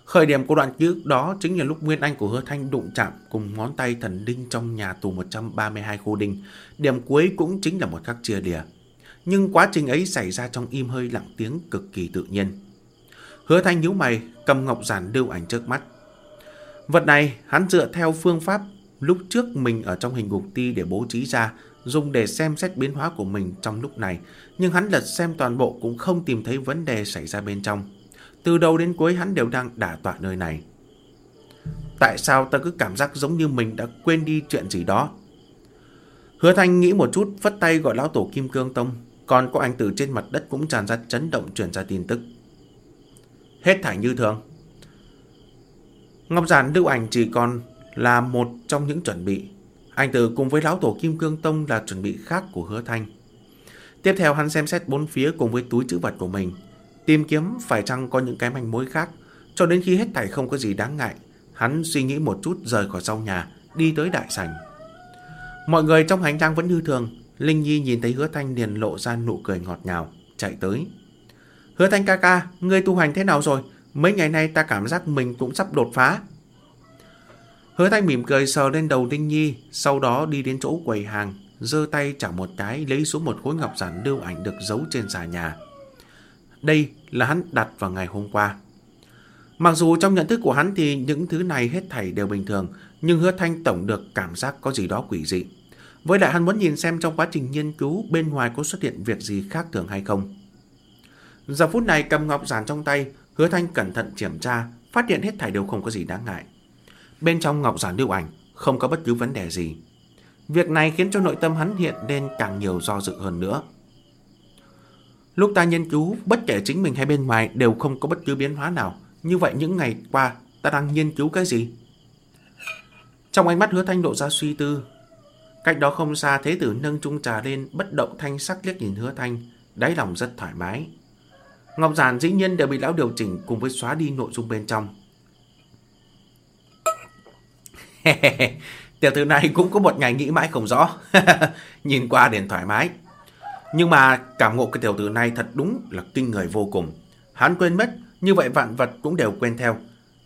Khởi điểm của đoạn ký ức đó chính là lúc Nguyên Anh của Hứa Thanh đụng chạm cùng ngón tay thần đinh trong nhà tù 132 khu đinh. Điểm cuối cũng chính là một khắc chia lìa. Nhưng quá trình ấy xảy ra trong im hơi lặng tiếng cực kỳ tự nhiên. Hứa Thanh nhíu mày, cầm ngọc giản đưa ảnh trước mắt. Vật này hắn dựa theo phương pháp lúc trước mình ở trong hình ngục ti để bố trí ra, dùng để xem xét biến hóa của mình trong lúc này, nhưng hắn lật xem toàn bộ cũng không tìm thấy vấn đề xảy ra bên trong. Từ đầu đến cuối hắn đều đang đả tọa nơi này. Tại sao ta cứ cảm giác giống như mình đã quên đi chuyện gì đó? Hứa Thanh nghĩ một chút, phất tay gọi lão tổ Kim Cương Tông, còn có anh tử trên mặt đất cũng tràn ra chấn động truyền ra tin tức. Hết thảy như thường. Ngọc giản lưu ảnh chỉ còn là một trong những chuẩn bị. Anh Tử cùng với lão tổ Kim Cương Tông là chuẩn bị khác của hứa thanh. Tiếp theo hắn xem xét bốn phía cùng với túi chữ vật của mình, tìm kiếm phải chăng có những cái manh mối khác, cho đến khi hết thảy không có gì đáng ngại, hắn suy nghĩ một chút rời khỏi sau nhà, đi tới đại sảnh. Mọi người trong hành trang vẫn như thường, Linh Nhi nhìn thấy hứa thanh liền lộ ra nụ cười ngọt ngào, chạy tới. Hứa thanh ca ca, ngươi tu hành thế nào rồi? Mấy ngày nay ta cảm giác mình cũng sắp đột phá. Hứa thanh mỉm cười sờ lên đầu Linh Nhi, sau đó đi đến chỗ quầy hàng, giơ tay chảo một cái lấy xuống một khối ngọc giản lưu ảnh được giấu trên xà nhà. Đây là hắn đặt vào ngày hôm qua. Mặc dù trong nhận thức của hắn thì những thứ này hết thảy đều bình thường, nhưng hứa thanh tổng được cảm giác có gì đó quỷ dị. Với lại hắn muốn nhìn xem trong quá trình nghiên cứu bên ngoài có xuất hiện việc gì khác thường hay không. Giờ phút này cầm ngọc giản trong tay, hứa thanh cẩn thận kiểm tra, phát hiện hết thảy đều không có gì đáng ngại. Bên trong ngọc giản lưu ảnh không có bất cứ vấn đề gì. Việc này khiến cho nội tâm hắn hiện lên càng nhiều do dự hơn nữa. Lúc ta nghiên cứu, bất kể chính mình hay bên ngoài đều không có bất cứ biến hóa nào. Như vậy những ngày qua, ta đang nghiên cứu cái gì? Trong ánh mắt hứa thanh độ ra suy tư. Cách đó không xa, thế tử nâng chung trà lên, bất động thanh sắc liếc nhìn hứa thanh, đáy lòng rất thoải mái. Ngọc giản dĩ nhiên đều bị lão điều chỉnh cùng với xóa đi nội dung bên trong. Tiểu tử này cũng có một ngày nghĩ mãi không rõ. Nhìn qua đền thoải mái. Nhưng mà cảm ngộ cái tiểu tử này thật đúng là kinh người vô cùng. Hắn quên mất, như vậy vạn vật cũng đều quên theo.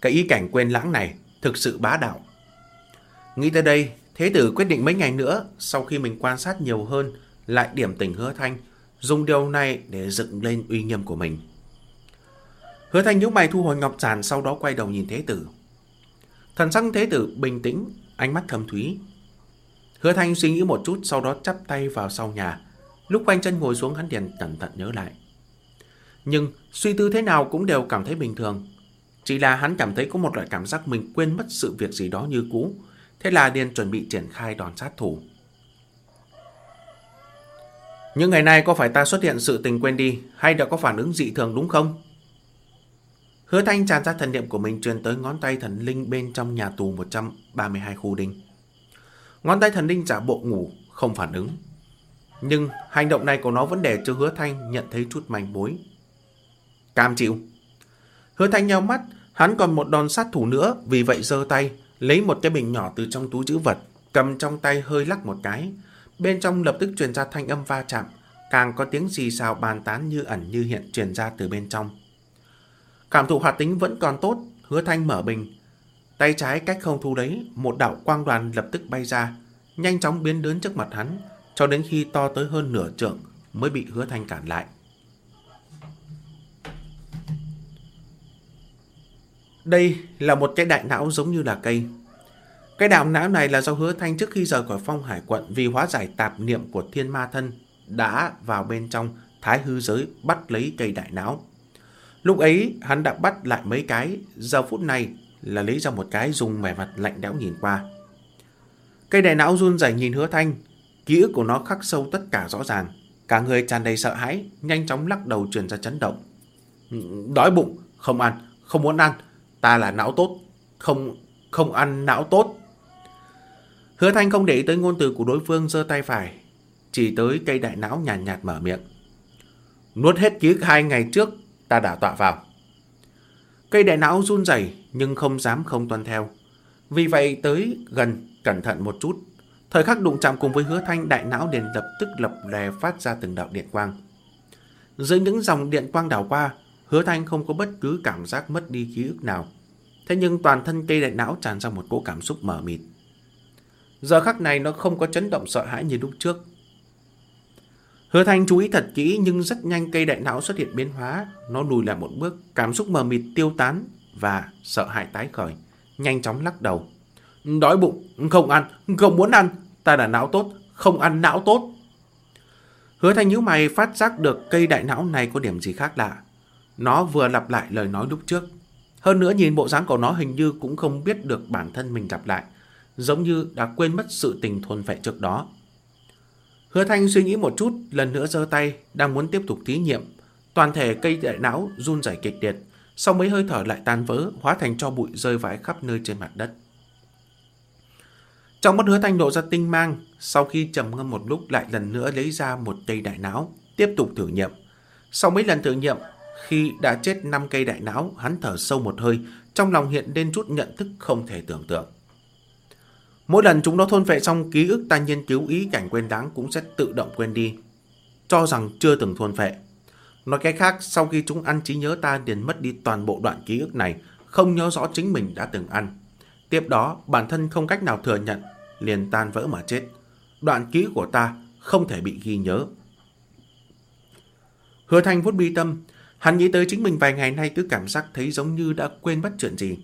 Cái ý cảnh quên lãng này thực sự bá đạo. Nghĩ tới đây, Thế tử quyết định mấy ngày nữa, sau khi mình quan sát nhiều hơn, lại điểm tình hứa thanh, dùng điều này để dựng lên uy nghiêm của mình. Hứa thanh nhíu mày thu hồi ngọc giản sau đó quay đầu nhìn thế tử. Thần sắc thế tử bình tĩnh, ánh mắt thâm thúy. Hứa thanh suy nghĩ một chút sau đó chắp tay vào sau nhà. Lúc quanh chân ngồi xuống hắn liền cẩn thận nhớ lại. Nhưng suy tư thế nào cũng đều cảm thấy bình thường. Chỉ là hắn cảm thấy có một loại cảm giác mình quên mất sự việc gì đó như cũ. Thế là liền chuẩn bị triển khai đòn sát thủ. Những ngày nay có phải ta xuất hiện sự tình quên đi hay đã có phản ứng dị thường đúng không? Hứa Thanh tràn ra thần niệm của mình truyền tới ngón tay thần linh bên trong nhà tù 132 khu đinh. Ngón tay thần linh giả bộ ngủ, không phản ứng. Nhưng hành động này của nó vẫn để cho Hứa Thanh nhận thấy chút manh mối. Cam chịu. Hứa Thanh nhau mắt, hắn còn một đòn sát thủ nữa, vì vậy giơ tay, lấy một cái bình nhỏ từ trong túi chữ vật, cầm trong tay hơi lắc một cái. Bên trong lập tức truyền ra thanh âm va chạm, càng có tiếng xì xào bàn tán như ẩn như hiện truyền ra từ bên trong. Cảm thụ hoạt tính vẫn còn tốt, hứa thanh mở bình. Tay trái cách không thu đấy một đạo quang đoàn lập tức bay ra, nhanh chóng biến đến trước mặt hắn, cho đến khi to tới hơn nửa trượng mới bị hứa thanh cản lại. Đây là một cái đại não giống như là cây. Cái đạo não này là do hứa thanh trước khi rời khỏi phong hải quận vì hóa giải tạp niệm của thiên ma thân đã vào bên trong thái hư giới bắt lấy cây đại não. Lúc ấy hắn đã bắt lại mấy cái, giờ phút này là lấy ra một cái dùng vẻ mặt lạnh lẽo nhìn qua. Cây đại não run rẩy nhìn hứa thanh, ký ức của nó khắc sâu tất cả rõ ràng. Cả người tràn đầy sợ hãi, nhanh chóng lắc đầu truyền ra chấn động. Đói bụng, không ăn, không muốn ăn, ta là não tốt, không không ăn não tốt. Hứa thanh không để ý tới ngôn từ của đối phương giơ tay phải, chỉ tới cây đại não nhàn nhạt, nhạt mở miệng. Nuốt hết ký ức hai ngày trước ta đã tọa vào. Cây đại não run rẩy nhưng không dám không tuân theo. Vì vậy tới gần cẩn thận một chút. Thời khắc đụng chạm cùng với hứa thanh đại não liền lập tức lập lè phát ra từng đạo điện quang. Dưới những dòng điện quang đảo qua, hứa thanh không có bất cứ cảm giác mất đi ký ức nào. Thế nhưng toàn thân cây đại não tràn ra một cỗ cảm xúc mờ mịt. Giờ khắc này nó không có chấn động sợ hãi như lúc trước. Hứa Thanh chú ý thật kỹ nhưng rất nhanh cây đại não xuất hiện biến hóa. Nó lùi lại một bước, cảm xúc mờ mịt tiêu tán và sợ hãi tái khởi. Nhanh chóng lắc đầu. Đói bụng, không ăn, không muốn ăn. Ta là não tốt, không ăn não tốt. Hứa Thanh nhíu mày phát giác được cây đại não này có điểm gì khác lạ. Nó vừa lặp lại lời nói lúc trước. Hơn nữa nhìn bộ dáng của nó hình như cũng không biết được bản thân mình lặp lại. Giống như đã quên mất sự tình thôn vệ trước đó. Hứa Thanh suy nghĩ một chút, lần nữa giơ tay, đang muốn tiếp tục thí nghiệm. Toàn thể cây đại não run rẩy kịch liệt, sau mấy hơi thở lại tan vỡ, hóa thành cho bụi rơi vãi khắp nơi trên mặt đất. Trong mắt hứa thanh độ ra tinh mang, sau khi trầm ngâm một lúc lại lần nữa lấy ra một cây đại não, tiếp tục thử nghiệm. Sau mấy lần thử nghiệm, khi đã chết 5 cây đại não, hắn thở sâu một hơi, trong lòng hiện lên chút nhận thức không thể tưởng tượng. Mỗi lần chúng nó thôn vệ xong ký ức ta nghiên cứu ý cảnh quên đáng cũng sẽ tự động quên đi. Cho rằng chưa từng thôn vệ. Nói cách khác, sau khi chúng ăn trí nhớ ta liền mất đi toàn bộ đoạn ký ức này, không nhớ rõ chính mình đã từng ăn. Tiếp đó, bản thân không cách nào thừa nhận, liền tan vỡ mà chết. Đoạn ký của ta không thể bị ghi nhớ. Hứa Thanh vuốt bi tâm, hắn nghĩ tới chính mình vài ngày nay cứ cảm giác thấy giống như đã quên mất chuyện gì.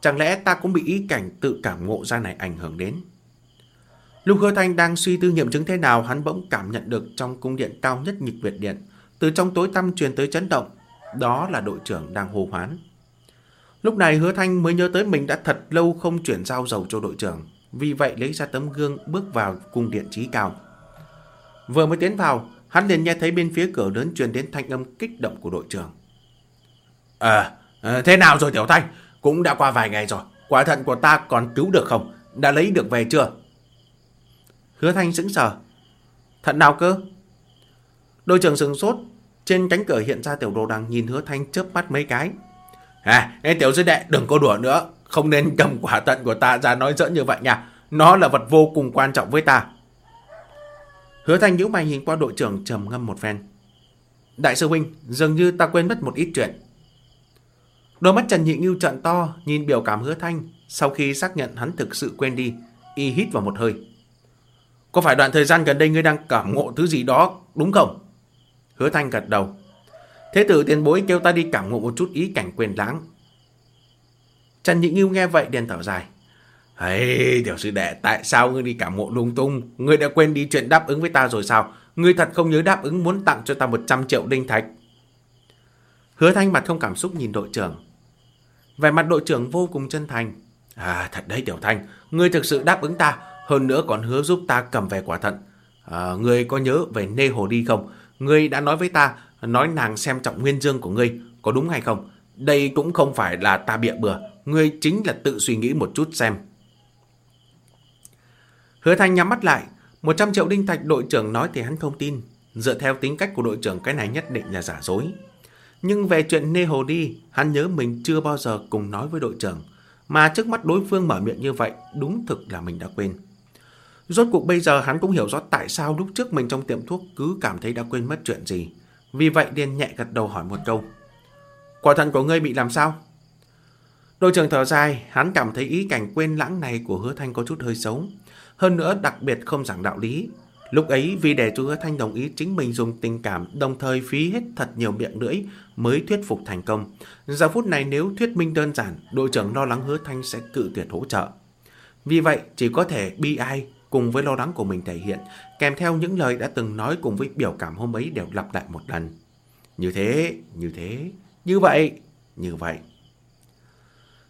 Chẳng lẽ ta cũng bị ý cảnh tự cảm ngộ ra này ảnh hưởng đến? Lúc Hứa Thanh đang suy tư nghiệm chứng thế nào, hắn bỗng cảm nhận được trong cung điện cao nhất nhịp Việt Điện, từ trong tối tăm truyền tới chấn động, đó là đội trưởng đang hô hoán. Lúc này Hứa Thanh mới nhớ tới mình đã thật lâu không chuyển giao dầu cho đội trưởng, vì vậy lấy ra tấm gương bước vào cung điện trí cao. Vừa mới tiến vào, hắn liền nghe thấy bên phía cửa lớn truyền đến thanh âm kích động của đội trưởng. À, thế nào rồi Tiểu Thanh? Cũng đã qua vài ngày rồi. Quả thận của ta còn cứu được không? Đã lấy được về chưa? Hứa Thanh sững sờ. Thận nào cơ? Đội trưởng sừng sốt. Trên cánh cửa hiện ra tiểu đồ đằng nhìn hứa Thanh chớp mắt mấy cái. À, ê, tiểu sư đệ đừng có đùa nữa. Không nên cầm quả thận của ta ra nói giỡn như vậy nha. Nó là vật vô cùng quan trọng với ta. Hứa Thanh nhíu mày nhìn qua đội trưởng trầm ngâm một phen. Đại sư huynh, dường như ta quên mất một ít chuyện. Đôi mắt Trần Nhị Ngưu trận to, nhìn biểu cảm hứa thanh. Sau khi xác nhận hắn thực sự quên đi, y hít vào một hơi. Có phải đoạn thời gian gần đây ngươi đang cảm ngộ thứ gì đó, đúng không? Hứa thanh gật đầu. Thế tử tiền bối kêu ta đi cảm ngộ một chút ý cảnh quyền lãng. Trần Nhị Ngưu nghe vậy đèn thở dài. Hey, tiểu sư đệ, tại sao ngươi đi cảm ngộ lung tung? Ngươi đã quên đi chuyện đáp ứng với ta rồi sao? Ngươi thật không nhớ đáp ứng muốn tặng cho ta 100 triệu đinh thạch. Hứa thanh mặt không cảm xúc nhìn đội trưởng. Vẻ mặt đội trưởng vô cùng chân thành. À thật đấy Tiểu Thanh, ngươi thực sự đáp ứng ta, hơn nữa còn hứa giúp ta cầm về quả thận. À, ngươi có nhớ về Nê Hồ đi không? Ngươi đã nói với ta, nói nàng xem trọng nguyên dương của ngươi, có đúng hay không? Đây cũng không phải là ta bịa bừa, ngươi chính là tự suy nghĩ một chút xem. Hứa Thanh nhắm mắt lại, 100 triệu đinh thạch đội trưởng nói thì hắn không tin. Dựa theo tính cách của đội trưởng cái này nhất định là giả dối. Nhưng về chuyện Nê Hồ đi, hắn nhớ mình chưa bao giờ cùng nói với đội trưởng. Mà trước mắt đối phương mở miệng như vậy, đúng thực là mình đã quên. Rốt cuộc bây giờ hắn cũng hiểu rõ tại sao lúc trước mình trong tiệm thuốc cứ cảm thấy đã quên mất chuyện gì. Vì vậy liền nhẹ gật đầu hỏi một câu. Quả thận của ngươi bị làm sao? Đội trưởng thở dài, hắn cảm thấy ý cảnh quên lãng này của hứa thanh có chút hơi xấu. Hơn nữa đặc biệt không giảng đạo lý, Lúc ấy vì để chú Hứa Thanh đồng ý chính mình dùng tình cảm đồng thời phí hết thật nhiều miệng lưỡi mới thuyết phục thành công. Giờ phút này nếu thuyết minh đơn giản, đội trưởng lo lắng Hứa Thanh sẽ cự tuyệt hỗ trợ. Vì vậy chỉ có thể bi ai cùng với lo lắng của mình thể hiện, kèm theo những lời đã từng nói cùng với biểu cảm hôm ấy đều lặp lại một lần. Như thế, như thế, như vậy, như vậy.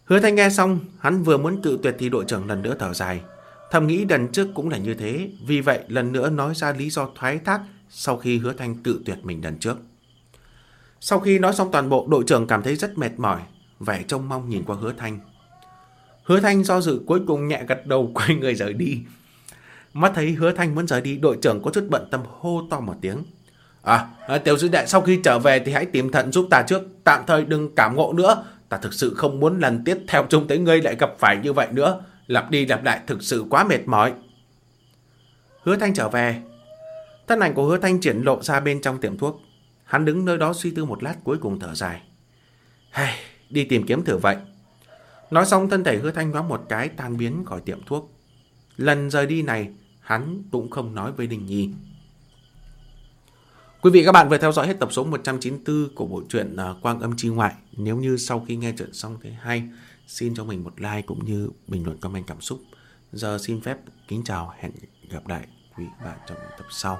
Hứa Thanh nghe xong, hắn vừa muốn cự tuyệt thì đội trưởng lần nữa thở dài. Thầm nghĩ lần trước cũng là như thế, vì vậy lần nữa nói ra lý do thoái thác sau khi hứa thanh tự tuyệt mình lần trước. Sau khi nói xong toàn bộ, đội trưởng cảm thấy rất mệt mỏi, vẻ trông mong nhìn qua hứa thanh. Hứa thanh do dự cuối cùng nhẹ gật đầu quay người rời đi. Mắt thấy hứa thanh muốn rời đi, đội trưởng có chút bận tâm hô to một tiếng. À, tiểu sư đệ sau khi trở về thì hãy tìm thận giúp ta trước, tạm thời đừng cảm ngộ nữa. Ta thực sự không muốn lần tiếp theo trông thấy ngươi lại gặp phải như vậy nữa. Lặp đi lặp lại thực sự quá mệt mỏi. Hứa Thanh trở về. Thân ảnh của Hứa Thanh triển lộ ra bên trong tiệm thuốc. Hắn đứng nơi đó suy tư một lát cuối cùng thở dài. Hay, đi tìm kiếm thử vậy. Nói xong thân thể Hứa Thanh nhoáng một cái tan biến khỏi tiệm thuốc. Lần rời đi này, hắn cũng không nói với Đình Nhi. Quý vị các bạn vừa theo dõi hết tập số 194 của bộ truyện à, Quang Âm Chi Ngoại. Nếu như sau khi nghe chuyện xong thấy hay, xin cho mình một like cũng như bình luận comment cảm xúc. Giờ xin phép kính chào, hẹn gặp lại quý bạn trong tập sau.